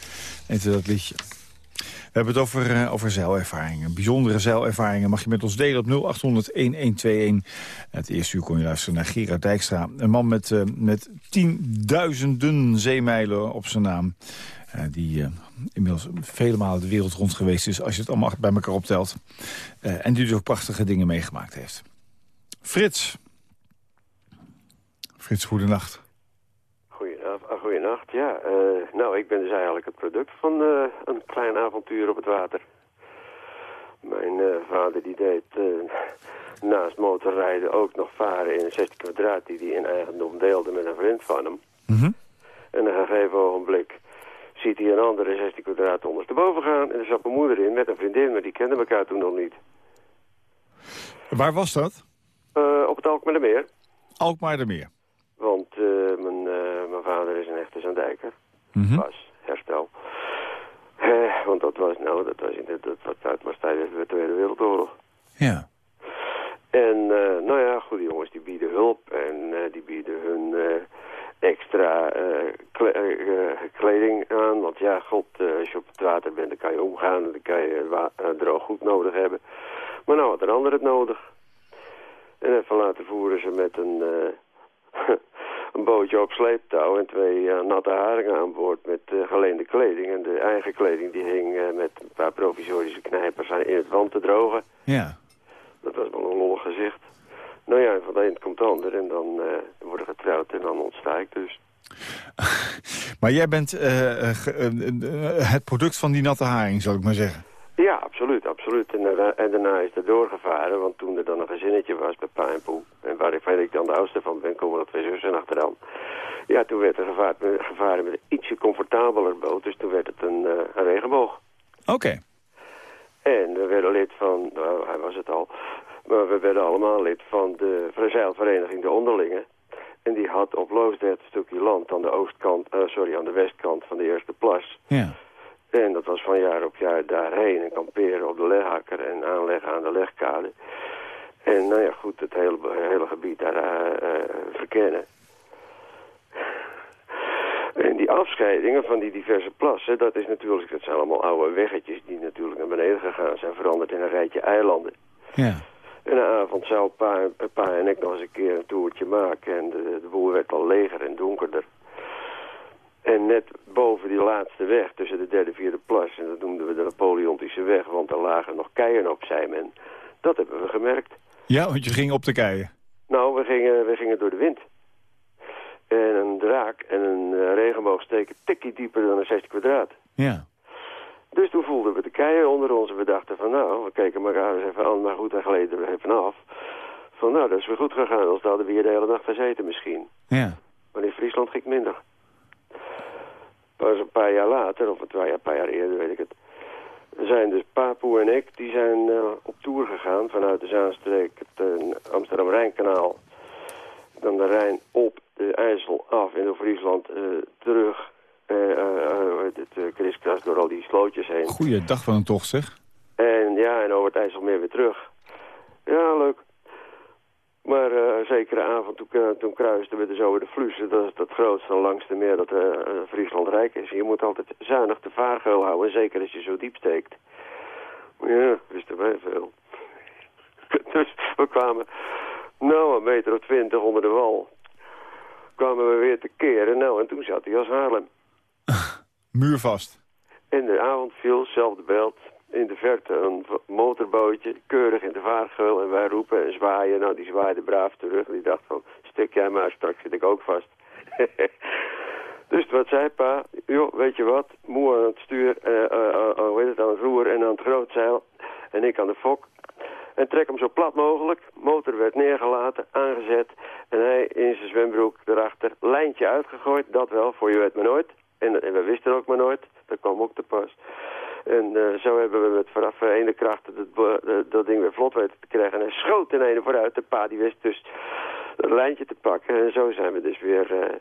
Heette dat liedje. We hebben het over, uh, over zeilervaringen. Bijzondere zeilervaringen mag je met ons delen op 0800-1121. Het eerste uur kon je luisteren naar Gerard Dijkstra. Een man met, uh, met tienduizenden zeemijlen op zijn naam. Uh, die inmiddels vele malen de wereld rond geweest is... als je het allemaal bij elkaar optelt. en die dus ook prachtige dingen meegemaakt heeft. Frits. Frits, goedenacht. Goedenacht, ja. Uh, nou, ik ben dus eigenlijk het product van uh, een klein avontuur op het water. Mijn uh, vader die deed naast motorrijden ook nog varen in een 60 kwadraat... die hij in eigendom deelde met een vriend van hem. Mm -hmm. En een gegeven ogenblik ziet hij een andere 60 kwadraat ondersteboven gaan... en er zat mijn moeder in met een vriendin, maar die kenden elkaar toen nog niet. Waar was dat? op het Alkmaardermeer. Alkmaardermeer. Want uh, vader is een echte Zandijker. Mm -hmm. Was, herstel. Want dat was, nou, dat was, in de, dat was uit tijdens de Tweede Wereldoorlog. Ja. En, nou ja, goed, die jongens die bieden hulp en die bieden hun extra kleding aan. Want ja, god, als je op het water bent, dan kan je omgaan en dan kan je droog goed nodig hebben. Maar nou had een ander het nodig. En even later voeren ze met een een bootje op sleeptouw en twee eh, natte haringen aan boord met uh, geleende kleding. En de eigen kleding die hing uh, met een paar provisorische knijpers in het wand te drogen. Ja. Dat was wel een lollig gezicht. Nou ja, van de een komt de ander en dan worden getrouwd en dan ontsta ik dus. maar jij bent het product van die natte haring, zal ik maar zeggen. Ja, absoluut, absoluut. En, daarna, en daarna is er doorgevaren, want toen er dan een gezinnetje was bij Pa en Poe... en waar ik, waar ik dan de oudste van ben, komen er twee zussen achteraan... ja, toen werd er gevaren, gevaren met een ietsje comfortabeler boot, dus toen werd het een, uh, een regenboog. Oké. En we werden lid van, nou, hij was het al... maar we werden allemaal lid van de zeilvereniging De Onderlingen... En die had op Loosdrecht een stukje land aan de oostkant, uh, sorry, aan de westkant van de Eerste Plas. Ja. En dat was van jaar op jaar daarheen en kamperen op de leghakker en aanleggen aan de legkade. En nou ja, goed, het hele, hele gebied daar uh, uh, verkennen. En die afscheidingen van die diverse plassen, dat is natuurlijk, dat zijn allemaal oude weggetjes die natuurlijk naar beneden gegaan zijn, veranderd in een rijtje eilanden. Ja. En een avond zou pa, pa en ik nog eens een keer een toertje maken en de, de boel werd al leger en donkerder. En net boven die laatste weg, tussen de derde en vierde plas, en dat noemden we de Napoleontische weg, want er lagen nog keien op, zei men. Dat hebben we gemerkt. Ja, want je ging op de keien? Nou, we gingen, we gingen door de wind. En een draak en een uh, regenboog steken tikkie dieper dan een 60 kwadraat. Ja. Dus toen voelden we de keien onder ons en we dachten van nou, we keken elkaar eens even aan, maar goed, en gleden we even af. Van nou, dat is weer goed gegaan, anders hadden we hier de hele nacht gezeten misschien. Ja. Maar in Friesland ging het minder. Pas een paar jaar later, of een paar jaar eerder, weet ik het. Zijn dus Papoe en ik, die zijn uh, op tour gegaan vanuit de Zaanstreek, het uh, Amsterdam-Rijnkanaal. Dan de Rijn op, de IJssel af in Friesland uh, terug. het kriskras door al die slootjes heen. Goeiedag van een tocht, zeg. En ja, en over het IJsselmeer weer terug. Ja, leuk. Maar uh, zekere avond, toen, uh, toen kruisten we dus over de Vlussen. Dat is het grootste en langste meer dat uh, Friesland rijk is. Je moet altijd zuinig de vaargeul houden, zeker als je zo diep steekt. Ja, wisten wij veel. dus we kwamen, nou een meter of twintig onder de wal. Kwamen we weer te keren, nou en toen zat hij als Haarlem. Muurvast. En de avond viel, zelfde beeld, in de verte een motorbootje, keurig in de vaargeul. En wij roepen en zwaaien. Nou, die zwaaide braaf terug. Die dacht van, stik jij maar, straks zit ik ook vast. dus wat zei pa? Joh, weet je wat? Moe aan het stuur, uh, hoe heet het, aan het roer en aan het grootzeil. En ik aan de fok. En trek hem zo plat mogelijk. Motor werd neergelaten, aangezet. En hij in zijn zwembroek erachter. Lijntje uitgegooid, dat wel, voor je weet maar nooit. En, en we wisten ook maar nooit. Dat kwam ook te pas. En uh, zo hebben we met vanaf ene kracht dat, uh, dat ding weer vlot weten te krijgen. En hij schoot in ene vooruit. De pa die wist dus dat lijntje te pakken. En zo zijn we dus weer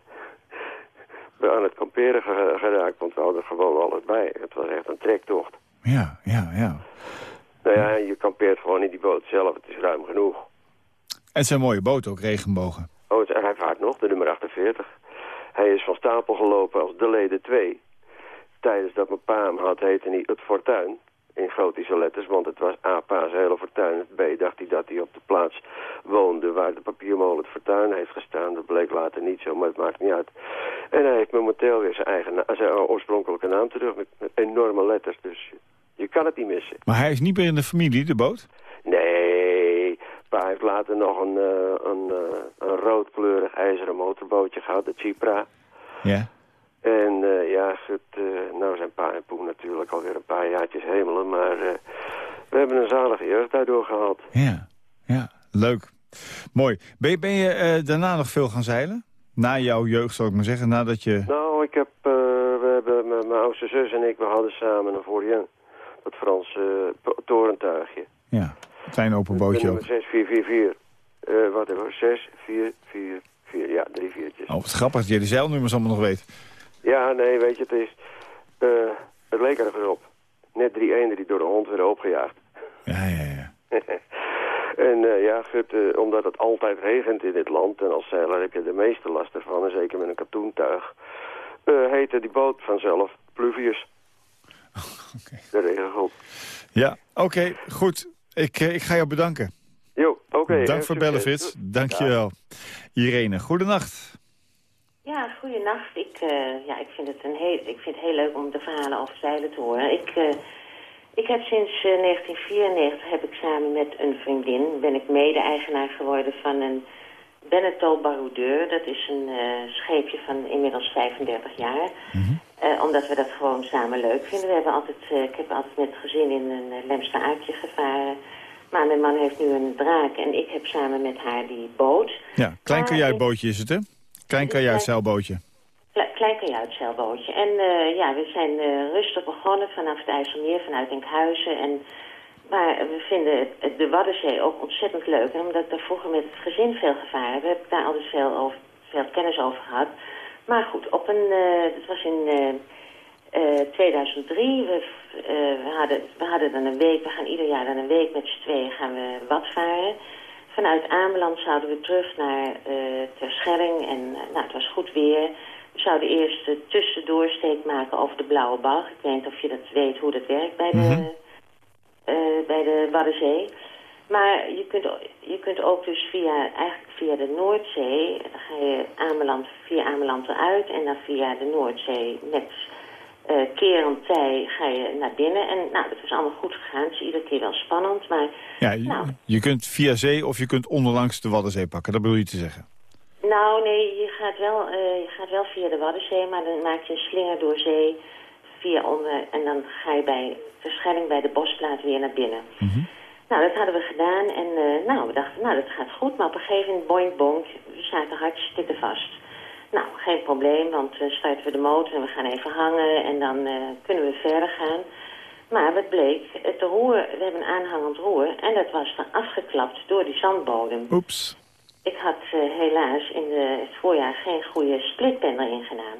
aan het kamperen geraakt. Want we hadden gewoon alles bij. Het was echt een trektocht. Ja, ja, ja. Nou ja, je kampeert gewoon in die boot zelf. Het is ruim genoeg. En het zijn mooie boten ook, regenbogen. Oh, het, hij vaart nog, de nummer 48. Hij is van stapel gelopen als de leden 2 tijdens dat mijn pa hem had, heette hij het fortuin. In gotische letters, want het was A, pa's hele fortuin. B, dacht hij dat hij op de plaats woonde waar de papiermolen het fortuin heeft gestaan. Dat bleek later niet zo, maar het maakt niet uit. En hij heeft momenteel weer zijn, eigen zijn oorspronkelijke naam terug met, met enorme letters. Dus je kan het niet missen. Maar hij is niet meer in de familie, de boot? Nee, pa heeft later nog een, uh, een, uh, een roodkleurig ijzeren motorbootje gehad, de Chipra. Ja. En uh, ja, het, uh, nou zijn pa en poe natuurlijk alweer een paar jaartjes hemelen, maar uh, we hebben een zalige jeugd daardoor gehad. Ja, ja, leuk. Mooi. Ben je, ben je daarna nog veel gaan zeilen? Na jouw jeugd, zou ik maar zeggen, nadat je... Nou, ik heb, we hebben, mijn oudste zus en ik, we hadden samen een Vorien, dat Franse torentuigje. Ja, klein open bootje ook. 6444. wat hebben we? 6444, ja, drie viertjes. Oh, wat grappig dat je de zeilnummers allemaal nog weet. Ja, nee, weet je, het is... Uh, het leek er even op. Net drie eenden die door de hond werden opgejaagd. Ja, ja, ja. en uh, ja, gut, uh, omdat het altijd regent in dit land... en als zeiler heb je de meeste last ervan, en zeker met een katoentuig... heette die boot vanzelf Pluvius. Okay. De. Ja, oké, okay, goed. Ik, ik ga jou bedanken. Jo, oké. Okay, Dank voor bellen, Frits. Dank je wel. Irene, goedenacht. Ja, goeienacht. Ik, uh, ja, ik, vind het een heel, ik vind het heel leuk om de verhalen over zeilen te horen. Ik, uh, ik heb sinds 1994 heb ik samen met een vriendin... ben ik mede-eigenaar geworden van een Beneteau Baroudeur. Dat is een scheepje van inmiddels 35 jaar. Uh, omdat we dat gewoon samen leuk vinden. We hebben altijd, ik heb altijd met het gezin in een uh, Lemster aardje gevaren. Maar mijn man heeft nu een draak en ik heb samen met haar die boot. Ja, klein kajuitbootje is het, hè? Klein kajuitzeilbootje. Kle klein kajuitzeilbootje. En ja, we zijn rustig begonnen vanaf het IJsselmeer, vanuit Enkhuizen. En, maar we vinden het, de Waddenzee ook ontzettend leuk. En omdat ik daar vroeger met het gezin veel gevaren heb, heb ik daar altijd veel, over, veel kennis over gehad. Maar goed, op een, uh, dat was in uh, uh, 2003. We, we, hadden, we hadden dan een week, we gaan ieder jaar dan een week met z'n tweeën gaan we wat varen. Vanuit Ameland zouden we terug naar Terschelling en nou, het was goed weer. We zouden eerst de tussendoorsteek maken over de Blauwe Bal. Ik weet niet of je dat weet hoe dat werkt bij de, mm -hmm. bij de Waddenzee. Maar je kunt, je kunt ook dus via, eigenlijk via de Noordzee, dan ga je Ameland, via Ameland eruit en dan via de Noordzee met uh, kerend tij ga je naar binnen. En nou, dat is allemaal goed gegaan. Het is iedere keer wel spannend, maar... Ja, je, nou, je kunt via zee of je kunt onderlangs de Waddenzee pakken, dat bedoel je te zeggen? Nou, nee, je gaat wel, uh, je gaat wel via de Waddenzee, maar dan maak je een slinger door zee via onder... en dan ga je bij verschilling bij de bosplaat weer naar binnen. Mm -hmm. Nou, dat hadden we gedaan en uh, nou, we dachten, nou, dat gaat goed. Maar op een gegeven moment, boink, bonk, we zaten hartstikke vast. Nou, geen probleem, want we starten we de motor en we gaan even hangen en dan uh, kunnen we verder gaan. Maar wat bleek, het roer, we hebben een aanhangend roer en dat was dan afgeklapt door die zandbodem. Oeps. Ik had uh, helaas in de, het voorjaar geen goede splitpen erin gedaan.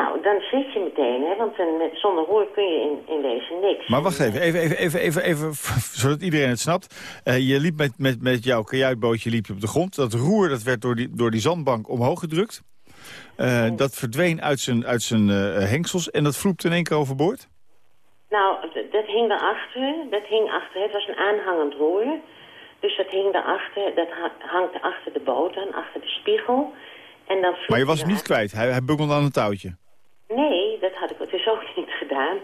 Nou, dan zit je meteen, hè, want met, zonder roer kun je in, in wezen niks. Maar wacht even, even, even, even, even, even zodat iedereen het snapt. Uh, je liep met, met, met jouw kajuitbootje liep je op de grond. Dat roer dat werd door die, door die zandbank omhoog gedrukt. Uh, dat verdween uit zijn, uit zijn uh, hengsels en dat vloepte in één keer overboord? Nou, dat hing daarachter. Dat hing achter. Het was een aanhangend roer. Dus dat hing daarachter. Dat hangt achter de boot dan, achter de spiegel. En dan maar je was hem niet kwijt? Hij, hij bungelde aan een touwtje? Nee, dat had ik dus ook niet gedaan.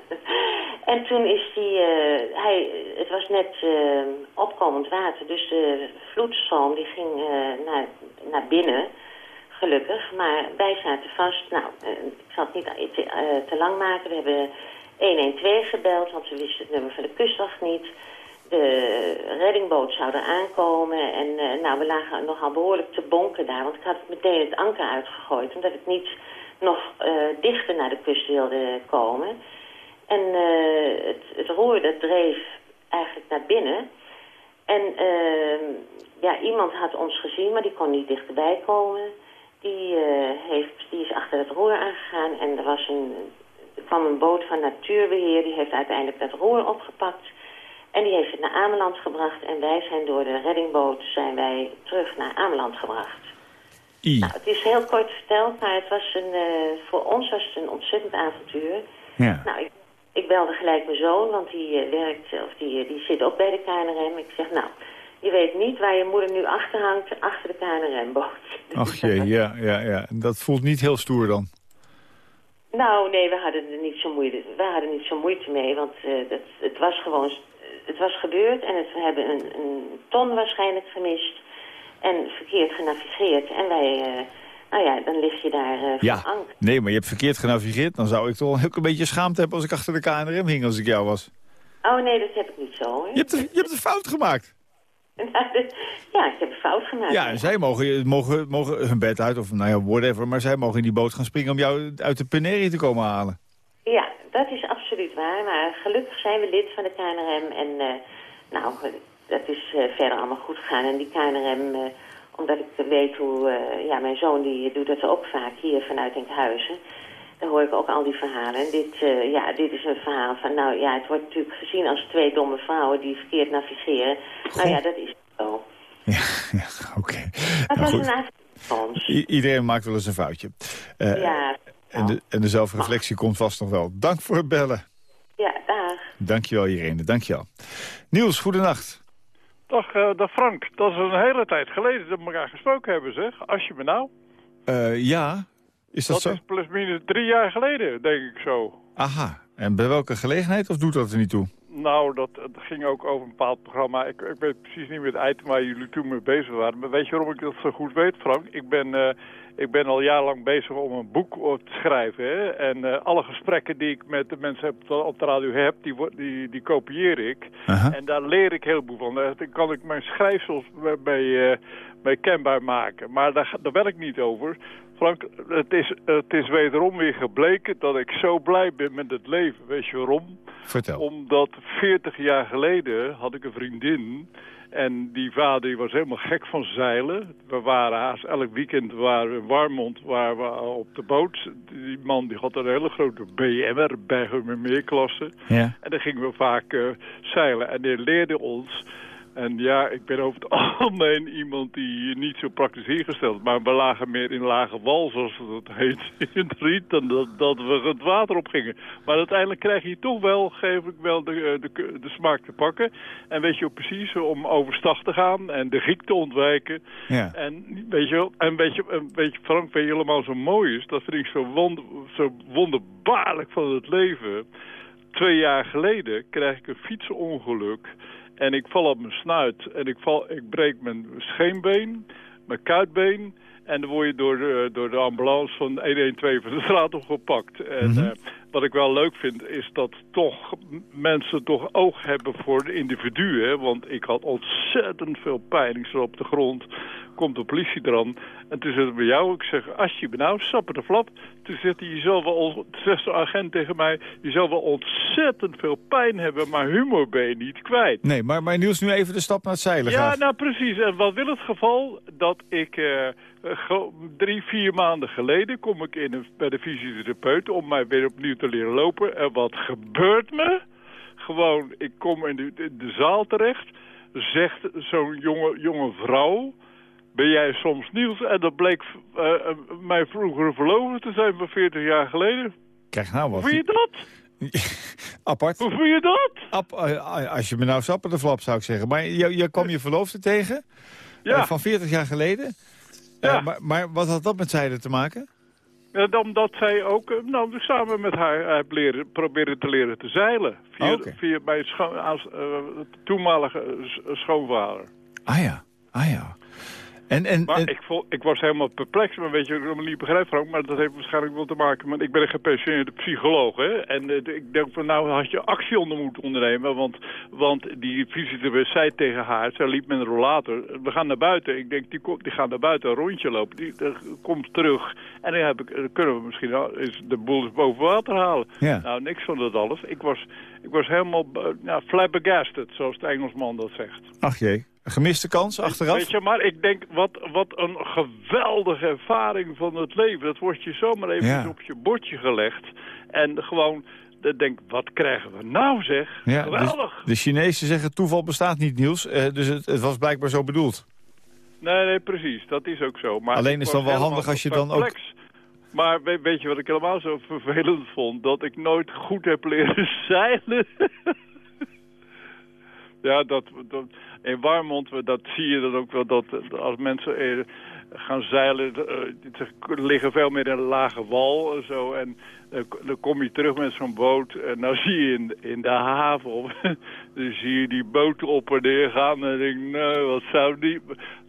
En toen is die, uh, hij, het was net uh, opkomend water, dus de vloedstroom die ging uh, naar, naar binnen, gelukkig. Maar wij zaten vast, nou, ik zal het niet te, te, lang maken. We hebben 112 gebeld, want we wisten het nummer van de kustwacht niet. De reddingboot zou er aankomen en nou, we lagen nogal behoorlijk te bonken daar. Want ik had meteen het anker uitgegooid, omdat ik niet nog uh, dichter naar de kust wilde komen. En uh, het, het roer dat dreef eigenlijk naar binnen. En uh, ja, iemand had ons gezien, maar die kon niet dichterbij komen. Die, heeft, die is achter het roer aangegaan en er, was een, kwam een boot van natuurbeheer. Die heeft uiteindelijk dat roer opgepakt. En die heeft het naar Ameland gebracht. En wij zijn door de reddingboot zijn wij terug naar Ameland gebracht. Nou, het is heel kort verteld, maar het was een, uh, voor ons was het een ontzettend avontuur. Ja. Nou, ik, ik belde gelijk mijn zoon, want die uh, werkt, of die, die zit ook bij de KNRM. Ik zeg, nou, je weet niet waar je moeder nu achter hangt, achter de KNRM-boot. Ach jee, ja, ja, ja. Dat voelt niet heel stoer dan. Nou, nee, we hadden er niet zo moeite, we hadden niet zo moeite mee, want uh, dat, het was gewoon, het was gebeurd en het, we hebben een, een ton waarschijnlijk gemist en verkeerd genavigeerd. En wij, uh, nou ja, dan lig je daar uh, ja. van. Nee, maar je hebt verkeerd genavigeerd. Dan zou ik toch ook een beetje schaamte hebben als ik achter de KNRM hing als ik jou was. Oh nee, dat heb ik niet zo. Hoor. Je hebt, een, je hebt een fout gemaakt. ja, ik heb een fout gemaakt. Ja, en zij mogen, mogen, mogen hun bed uit, of nou ja, whatever, maar zij mogen in die boot gaan springen om jou uit de Penerie te komen halen. Ja, dat is absoluut waar, maar gelukkig zijn we lid van de KNRM en uh, nou, dat is uh, verder allemaal goed gegaan. En die KNRM, uh, omdat ik weet hoe... Uh, ja, mijn zoon die doet dat ook vaak hier vanuit Enkhuizen. Daar hoor ik ook al die verhalen. En dit, ja, dit is een verhaal van... Nou ja, het wordt natuurlijk gezien als twee domme vrouwen die verkeerd navigeren. Goh. Nou ja, dat is zo. Ja, ja oké. Okay. Dat nou, was een I iedereen maakt wel eens een foutje. ja. En de, en de zelfreflectie komt vast nog wel. Dank voor het bellen. Ja, dag. Dankjewel Irene, dankjewel. Niels, goedenacht. Dag, uh, dag Frank, dat is een hele tijd geleden dat we elkaar gesproken hebben, zeg. Als je me nou. Uh, ja, Is dat, dat zo? is plus minus drie jaar geleden, denk ik zo. Aha. En bij welke gelegenheid of doet dat er niet toe? Nou, dat, dat ging ook over een bepaald programma. Ik, ik weet precies niet meer het item waar jullie toen mee bezig waren. Maar weet je waarom ik dat zo goed weet, Frank? Ik ben, eh, ik ben al jarenlang bezig om een boek eh, te schrijven. Hè? En eh, alle gesprekken die ik met de mensen heb, op de radio heb, die, die, die kopieer ik. En daar leer ik heel veel van. Daar kan ik mijn schrijfsels mee, eh, mee kenbaar maken. Maar daar, daar wil ik niet over. Frank, het is, het is wederom weer gebleken dat ik zo blij ben met het leven. Weet je waarom? Vertel. Omdat 40 jaar geleden had ik een vriendin... En die vader die was helemaal gek van zeilen. We waren haast elk weekend waren we in Warmond waren we op de boot. Die man die had een hele grote BM, bij met meerklasse. Ja. En dan gingen we vaak eh, zeilen. En die leerde ons... En ja, ik ben over het algemeen iemand die niet zo praktisch ingesteld is. Maar we lagen meer in lage wal, zoals dat heet, in het riet, dan dat, dat we het water op gingen. Maar uiteindelijk krijg je toch wel, geef ik wel, de, de, de smaak te pakken. En weet je ook precies om overstag te gaan en de giek te ontwijken. Ja. En weet je, wel, en weet je, en weet je Frank, weet je helemaal zo mooi is? Dat vind ik zo, wonder, zo wonderbaarlijk van het leven. Twee jaar geleden krijg ik een fietsenongeluk. En ik val op mijn snuit en ik, val, ik breek mijn scheenbeen, mijn kuitbeen. En dan word je door de, door de ambulance van 112 van de straat opgepakt. En Mhm. eh, wat ik wel leuk vind is dat toch mensen toch oog hebben voor de individuen. Want ik had ontzettend veel pijn. Ik zat op de grond. Komt de politie eraan. En toen zit het bij jou. Ik zeg, alsjeblieft nou, sappen de flap. Toen zegt hij, je wel, on- zegt de agent tegen mij... je zal wel ontzettend veel pijn hebben, maar humor ben je niet kwijt. Nee, maar, maar Niels, nu even de stap naar het zeilen Ja, gaat. nou precies. En wat wil het geval? Dat ik eh, eh, drie, vier maanden geleden kom ik in een, bij de fysiotherapeut om mij weer opnieuw te leren lopen. En wat gebeurt me? Gewoon, ik kom in de, in de zaal terecht, zegt zo'n jonge, jonge vrouw... Ben jij soms Niels? En dat bleek eh, mijn vroegere verloofde te zijn van 40 jaar geleden. Krijg nou Hoe wat. vind je dat? Apart. Hoe vind je dat? Eh, als je me nou sappen de flap zou ik zeggen. Maar je, je kwam je verloofde tegen? Ja. Van 40 jaar geleden? Ja. Maar, maar wat had dat met zeilen te maken? Omdat zij ook, eh, nou, samen met haar heb leren, proberen te leren te zeilen. Via, Oké. via mijn scho als, eh, toenmalige eh, schoonvader. Ah ja, ah ja. En, en, Maar en- ik, vol, ik was helemaal perplex, maar weet je, ik helemaal niet begrijp, Frank, maar dat heeft waarschijnlijk wel te maken met, ik ben een gepensioneerde psycholoog, hè, en eh, ik denk van, nou had je actie onder moeten ondernemen, want, want die fysiotherapeut zei tegen haar, zij liep met een rollator, we gaan naar buiten, ik denk, die, die gaan naar buiten een rondje lopen, die, die komt terug, en dan, heb ik, dan kunnen we misschien al- is de boel eens boven water halen. Ja. Nou, niks van dat alles. Ik was, ik was helemaal, nou, flabbergasted, zoals de Engelsman dat zegt. ach jee, gemiste kans achteraf? Weet je, maar ik denk, wat, wat een geweldige ervaring van het leven. Dat wordt je zomaar even Ja. op je bordje gelegd. En gewoon, dan denk wat krijgen we nou zeg? Ja, Geweldig. dus de Chinezen zeggen toeval bestaat niet, Niels. Eh, dus het, het was blijkbaar zo bedoeld. Nee, nee, precies. Dat is ook zo. Maar Alleen is dan wel handig als je dan ook-. Maar weet, weet je wat ik helemaal zo vervelend vond? Dat ik nooit goed heb leren zeilen. Ja, dat, dat, in Warmond, dat zie je dan ook wel, dat dat als mensen eh, gaan zeilen, eh, ze liggen veel meer in een lage wal en zo. En eh, dan kom je terug met zo'n boot en dan zie je in, in de haven, dan zie je die boten op en neer gaan. En dan denk ik, nou, wat zou die...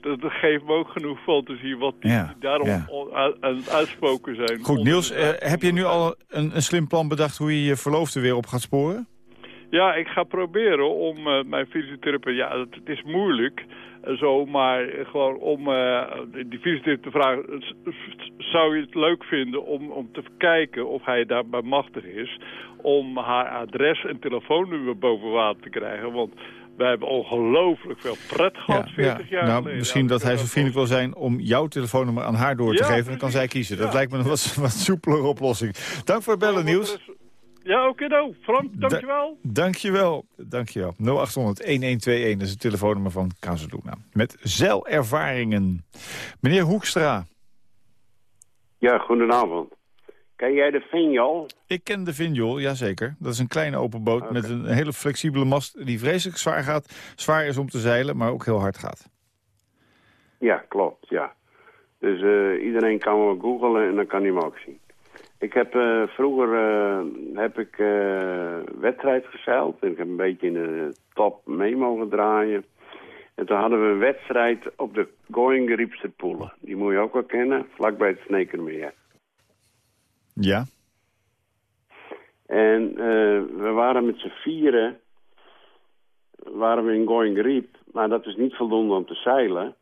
Dat, dat geeft me ook genoeg fantasie wat die, Ja, daarom ja. aan aan het uitspoken zijn. Goed, Niels, eh, heb je nu al een, een slim plan bedacht hoe je je verloofde weer op gaat sporen? Ja, ik ga proberen om eh, mijn fysiotherapeut... Ja, het, het is moeilijk eh, zo, maar gewoon om eh, die fysiotherapeut te vragen... zou je het leuk vinden om, om te kijken of hij daarbij machtig is... om haar adres en telefoonnummer boven water te krijgen? Want wij hebben ongelooflijk veel pret gehad 40 jaar nou, geleden. misschien dat hij zo vriendelijk wil zijn om jouw telefoonnummer aan haar door te Ja, geven. Dan kan zij kiezen. Dat lijkt me een wat, wat soepelere oplossing. Dank voor het bellen, Niels. Ja, oké, nou. Frank, dankjewel. Dankjewel. Dankjewel. 0800-1121 is het telefoonnummer van Casaluna. Met zeilervaringen. Meneer Hoekstra. Ja, goedenavond. Ken jij de Vinjal? Ik ken de Vinjol, jazeker. Dat is een kleine open boot met een hele flexibele mast... die vreselijk zwaar gaat. Zwaar is om te zeilen, maar ook heel hard gaat. Ja, klopt, ja. Dus eh, iedereen kan wel googlen en dan kan hij hem ook zien. Ik heb eh, vroeger eh, heb ik eh, wedstrijd gezeild. En ik heb een beetje in de top mee mogen draaien. En toen hadden we een wedstrijd op de Going Poelen. Die moet je ook wel kennen, vlakbij het Snekermeer. Ja. En we waren met z'n vieren waren we in Going Reap, maar dat is niet voldoende om te zeilen.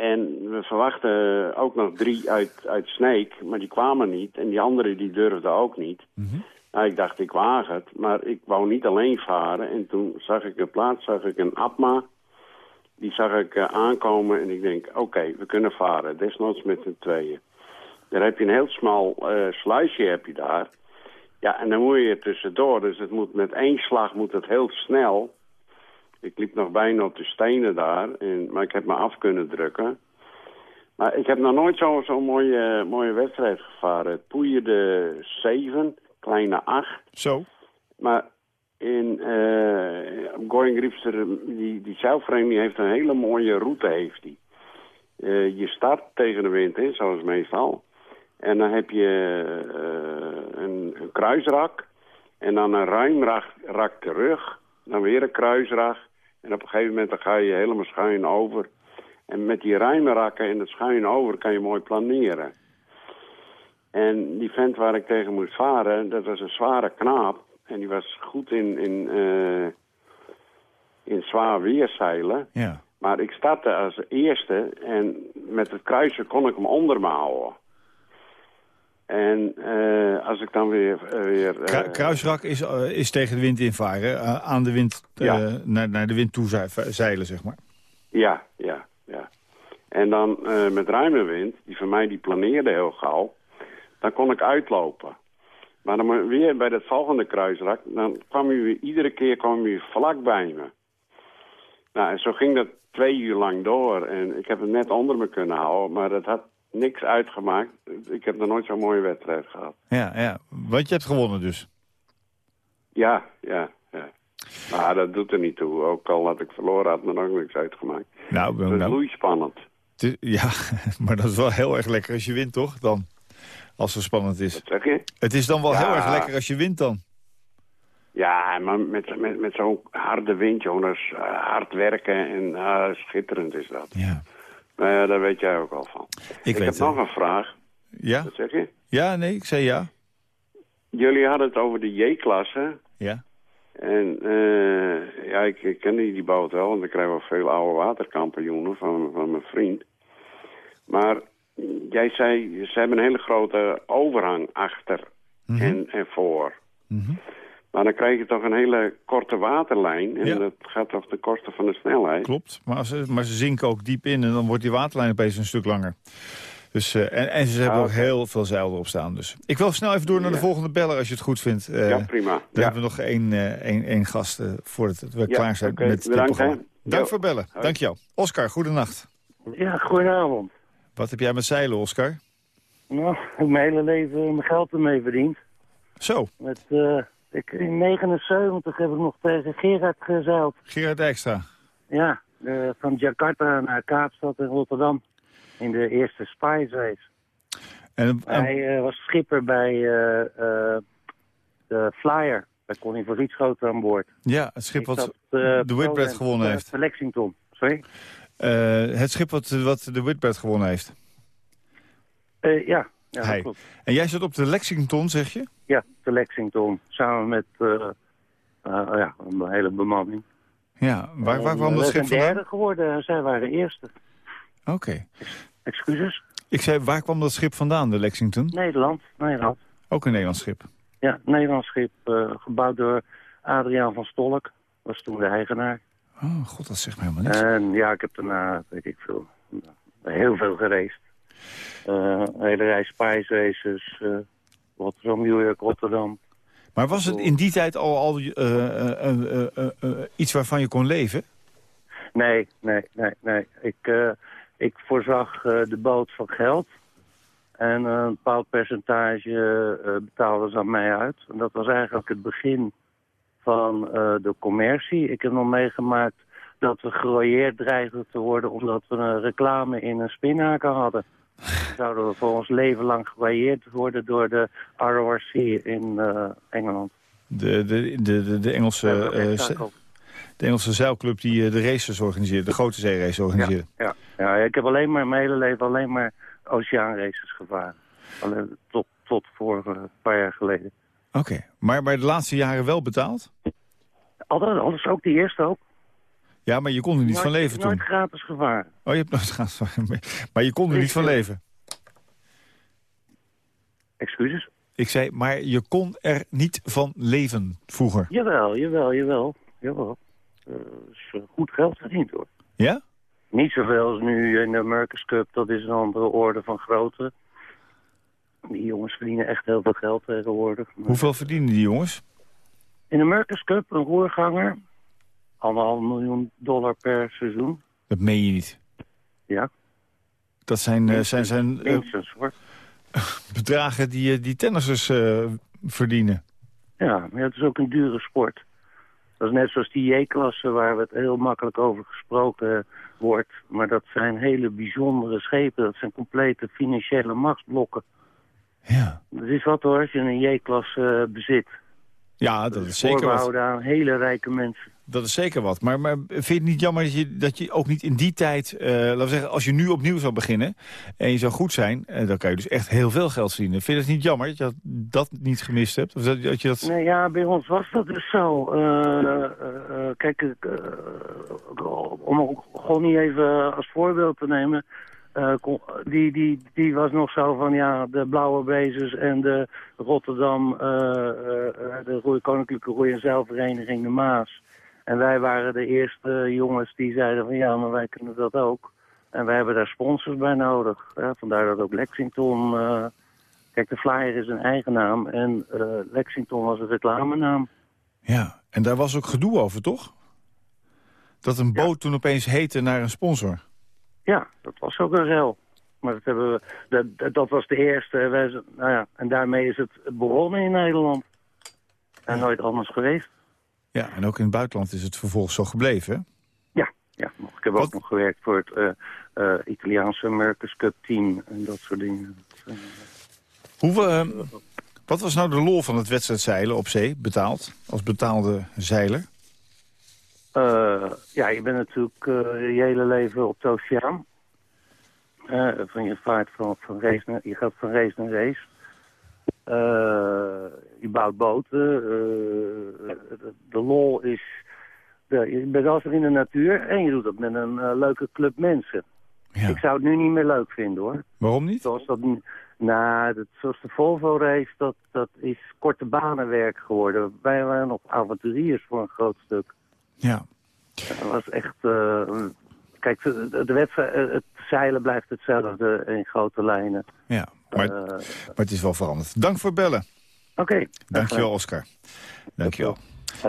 En we verwachten ook nog drie uit, uit Sneek, maar die kwamen niet. En die anderen die durfden ook niet. Nou, ik dacht, ik waag het, maar ik wou niet alleen varen. En toen zag ik een plaats, zag ik een Atma. Die zag ik eh, aankomen en ik denk, oké, we kunnen varen. Desnoods met z'n tweeën. Daar heb je een heel smal eh sluisje heb je daar. Ja, en dan moet je er tussendoor. Dus het moet met één slag moet het heel snel. Ik liep nog bijna op de stenen daar, en, maar ik heb me af kunnen drukken. Maar ik heb nog nooit zo'n zo mooie, mooie wedstrijd gevaren. Poeien de 7, kleine 8. Zo. Maar in eh Going Griepster, die, die zeilvereniging heeft een hele mooie route. Heeft die. Eh, je start tegen de wind in, zoals meestal. En dan heb je eh, een, een kruisrak. En dan een ruimrak rak terug. Dan weer een kruisrak. En op een gegeven moment dan ga je helemaal schuin over. En met die ruime rakken en het schuin over kan je mooi planeren. En die vent waar ik tegen moest varen, dat was een zware knaap. En die was goed in, in, eh, in zwaar weerzeilen. Ja. Maar ik startte als eerste en met het kruisen kon ik hem onder me houden. En eh, als ik dan weer... eh, weer eh, Kru- kruisrak is, is tegen de wind invaren. aan de wind, Ja. naar, naar de wind toe zei- zeilen, zeg maar. Ja, ja, ja. En dan met ruime wind, die van mij die planeerde heel gauw, dan kon ik uitlopen. Maar dan weer bij dat volgende kruisrak, dan kwam u weer, iedere keer kwam u vlak bij me. Nou, en zo ging dat twee uur lang door. En ik heb het net onder me kunnen houden, maar dat had niks uitgemaakt. Ik heb nog nooit zo'n mooie wedstrijd gehad. Ja, ja. Want je hebt gewonnen dus. Ja, ja, ja. Maar dat doet er niet toe. Ook al had ik verloren, had me nog niks uitgemaakt. Nou, Dat is nou, loeispannend. ja, maar dat is wel heel erg lekker als je wint, toch? Dan, als het spannend is. Zeg je? Het is dan wel Ja. heel erg lekker als je wint dan. Ja, maar met, met, met zo'n harde wind, jongen, dat is eh, hard werken en eh, schitterend is dat. Ja. Nou ja, daar weet jij ook al van. Ik, weet heb nog een vraag. Ja? Wat zeg je? Ja, nee, ik zei ja. Jullie hadden het over de J-klasse. Ja. En eh, ja, ik, ik ken die, die boot wel, want ik krijg wel veel oude waterkampioenen van, van mijn vriend. Maar jij zei, ze hebben een hele grote overhang achter en, en voor. Mhm. Maar dan krijg je toch een hele korte waterlijn. En Ja. dat gaat toch de kosten van de snelheid. Klopt, maar ze, maar ze zinken ook diep in en dan wordt die waterlijn opeens een stuk langer. Dus, eh, en, en ze hebben Ah, ook heel veel zeil erop staan. Dus. Ik wil snel even door naar de volgende beller als je het goed vindt. Eh, Ja, prima. Dan Ja. hebben we nog één, eh, één, één gast voordat we Ja, klaar zijn met dit Bedankt, programma. hè. Dank Jo. voor bellen. Hoi. Dank jou. Oscar, goedenacht. Ja, goedenavond. Wat heb jij met zeilen, Oscar? Nou, ik heb mijn hele leven mijn geld ermee verdiend. Zo, Met, eh, ik, in 79 heb ik nog tegen Gerard gezeild. Gerard Dijkstra. Ja, eh, van Jakarta naar Kaapstad en Rotterdam. In de eerste Spice Race. En, en- Hij eh, was schipper bij eh, eh, de Flyer. Daar kon hij voor Rietschoten aan boord. ja, het schip Ik wat zat, de Whitbread gewonnen heeft. de Lexington, sorry. Het schip wat, wat de Whitbread gewonnen heeft. Ja, ja Hij. dat klopt. En jij zit op de Lexington, zeg je? Ja, de Lexington. Samen met eh, eh, ja, een hele bemanning. Ja, waar, waar kwam eh, dat we schip zijn vandaan? derde geworden. Zij waren eerste. Oké. Excuses? Ik zei, waar kwam dat schip vandaan, de Lexington? Nederland. Nederland. Ook een Nederlands schip. Ja, Nederlands schip. eh, gebouwd door Adriaan van Stolk. Was toen de eigenaar. Oh, god, dat zegt me helemaal niks. En ja, ik heb daarna, weet ik veel, heel veel gereisd. Eh, een hele reis Spice Races. eh, Rotterdam, New York, Rotterdam. Maar was het in die tijd al, al eh, eh, eh, eh, eh, iets waarvan je kon leven? Nee, nee, nee, nee. Ik, eh, ik voorzag eh, de boot van geld. En een bepaald percentage eh betaalden ze aan mij uit. En dat was eigenlijk het begin van eh, de commercie. Ik heb nog meegemaakt dat we gerooieerd dreigden te worden omdat we een reclame in een spinhaker hadden. Zouden we voor ons leven lang gerooieerd worden door de RORC in eh, Engeland. De, de, de, de, Engelse, eh, de Engelse zeilclub die eh, de races organiseert, de grote zeeraces organiseert. Ja, ja, ik heb alleen maar mijn hele leven alleen maar oceaanraces gevaren. Alleen tot, tot voor een paar jaar geleden. Oké, maar, maar de laatste jaren wel betaald? Altijd, anders ook die eerste ook. Ja, maar je kon er niet Nooit- van leven nooit toen. gratis gevaren. Oh, je hebt nooit gaan. Maar je kon er niet van leven. Excuses? Ik zei, maar je kon er niet van leven vroeger. Jawel, jawel, jawel. jawel. Eh, is eh, goed geld verdiend hoor. Ja? Niet zoveel als nu in de America's Cup, dat is een andere orde van grootte. Die jongens verdienen echt heel veel geld tegenwoordig. Maar Hoeveel verdienen die jongens? In de America's Cup, een roerganger, anderhalf miljoen dollar per seizoen. Dat meen je niet. Ja, Dat zijn, eh, zijn, zijn eh, minstens hoor. bedragen die, eh, die tennissers verdienen. Ja, maar het is ook een dure sport. Dat is net zoals die J-klasse waar het heel makkelijk over gesproken wordt. Maar dat zijn hele bijzondere schepen. Dat zijn complete financiële machtsblokken. Ja. Dat is wat hoor, als je een J-klasse bezit. Ja, dat is zeker wat. Voorbehouden aan hele rijke mensen. Dat is zeker wat. Maar, maar vind je het niet jammer dat je, dat je ook niet in die tijd... eh, laten we zeggen, als je nu opnieuw zou beginnen en je zou goed zijn... eh, dan kan je dus echt heel veel geld verdienen. Vind je het niet jammer dat je dat, niet gemist hebt? Of dat, je dat... Nee, ja, bij ons was dat dus zo. Eh, kijk, om gewoon niet even als voorbeeld te nemen. die, die, die was nog zo van, ja, de Blauwe Bezers en de Rotterdam, de Koninklijke Roei- en Zeilvereniging, de Maas. En wij waren de eerste jongens die zeiden van, ja, maar wij kunnen dat ook. En wij hebben daar sponsors bij nodig. Ja, vandaar dat ook Lexington... eh, Kijk, de Flyer is een eigen naam en eh, Lexington was een reclamenaam. Ja, en daar was ook gedoe over, toch? Dat een boot toen opeens heette naar een sponsor. Ja, dat was ook een rel. Maar dat, hebben we, dat, dat, dat was de eerste. Wij, nou ja, en daarmee is het begonnen in Nederland. En nooit anders geweest. Ja, en ook in het buitenland is het vervolgens zo gebleven, hè? Ja, ja. Ik heb ook nog gewerkt voor het eh, eh, Italiaanse America's Cup team en dat soort dingen. Hoe, eh, wat was nou de lol van het wedstrijdzeilen op zee, betaald? Als betaalde zeiler? Ja, je bent natuurlijk eh, je hele leven op de oceaan. Van je vaart van, van race naar, je gaat van race naar race. Eh, je bouwt boten. eh, de, lol is... Je bent altijd in de natuur en je doet dat met een eh, leuke club mensen. Ik zou het nu niet meer leuk vinden hoor. Waarom niet? Zoals, dat, nou, dat, zoals de Volvo race, dat, dat is korte banenwerk geworden. Wij waren nog avonturiers voor een groot stuk. Ja. Dat was echt... kijk, de, de wedstrijd, het zeilen blijft hetzelfde in grote lijnen. Ja, maar, Eh, maar het is wel veranderd. Dank voor het bellen. Oké. Dankjewel, Oscar. Dankjewel.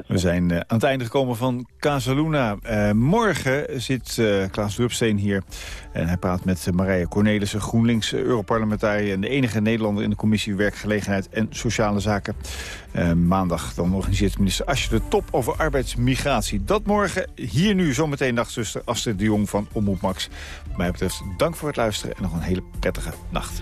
We zijn eh, aan het einde gekomen van Casaluna. Eh, morgen zit eh, Klaas Drupsteen hier. En hij praat met uh, Marije Cornelissen, GroenLinks Europarlementariër... en de enige Nederlander in de commissie Werkgelegenheid en Sociale Zaken. Maandag dan organiseert minister Asje de top over arbeidsmigratie. Dat morgen, hier nu zometeen nachtzuster Astrid de Jong van Omroep Max. Wat mij betreft dank voor het luisteren en nog een hele prettige nacht.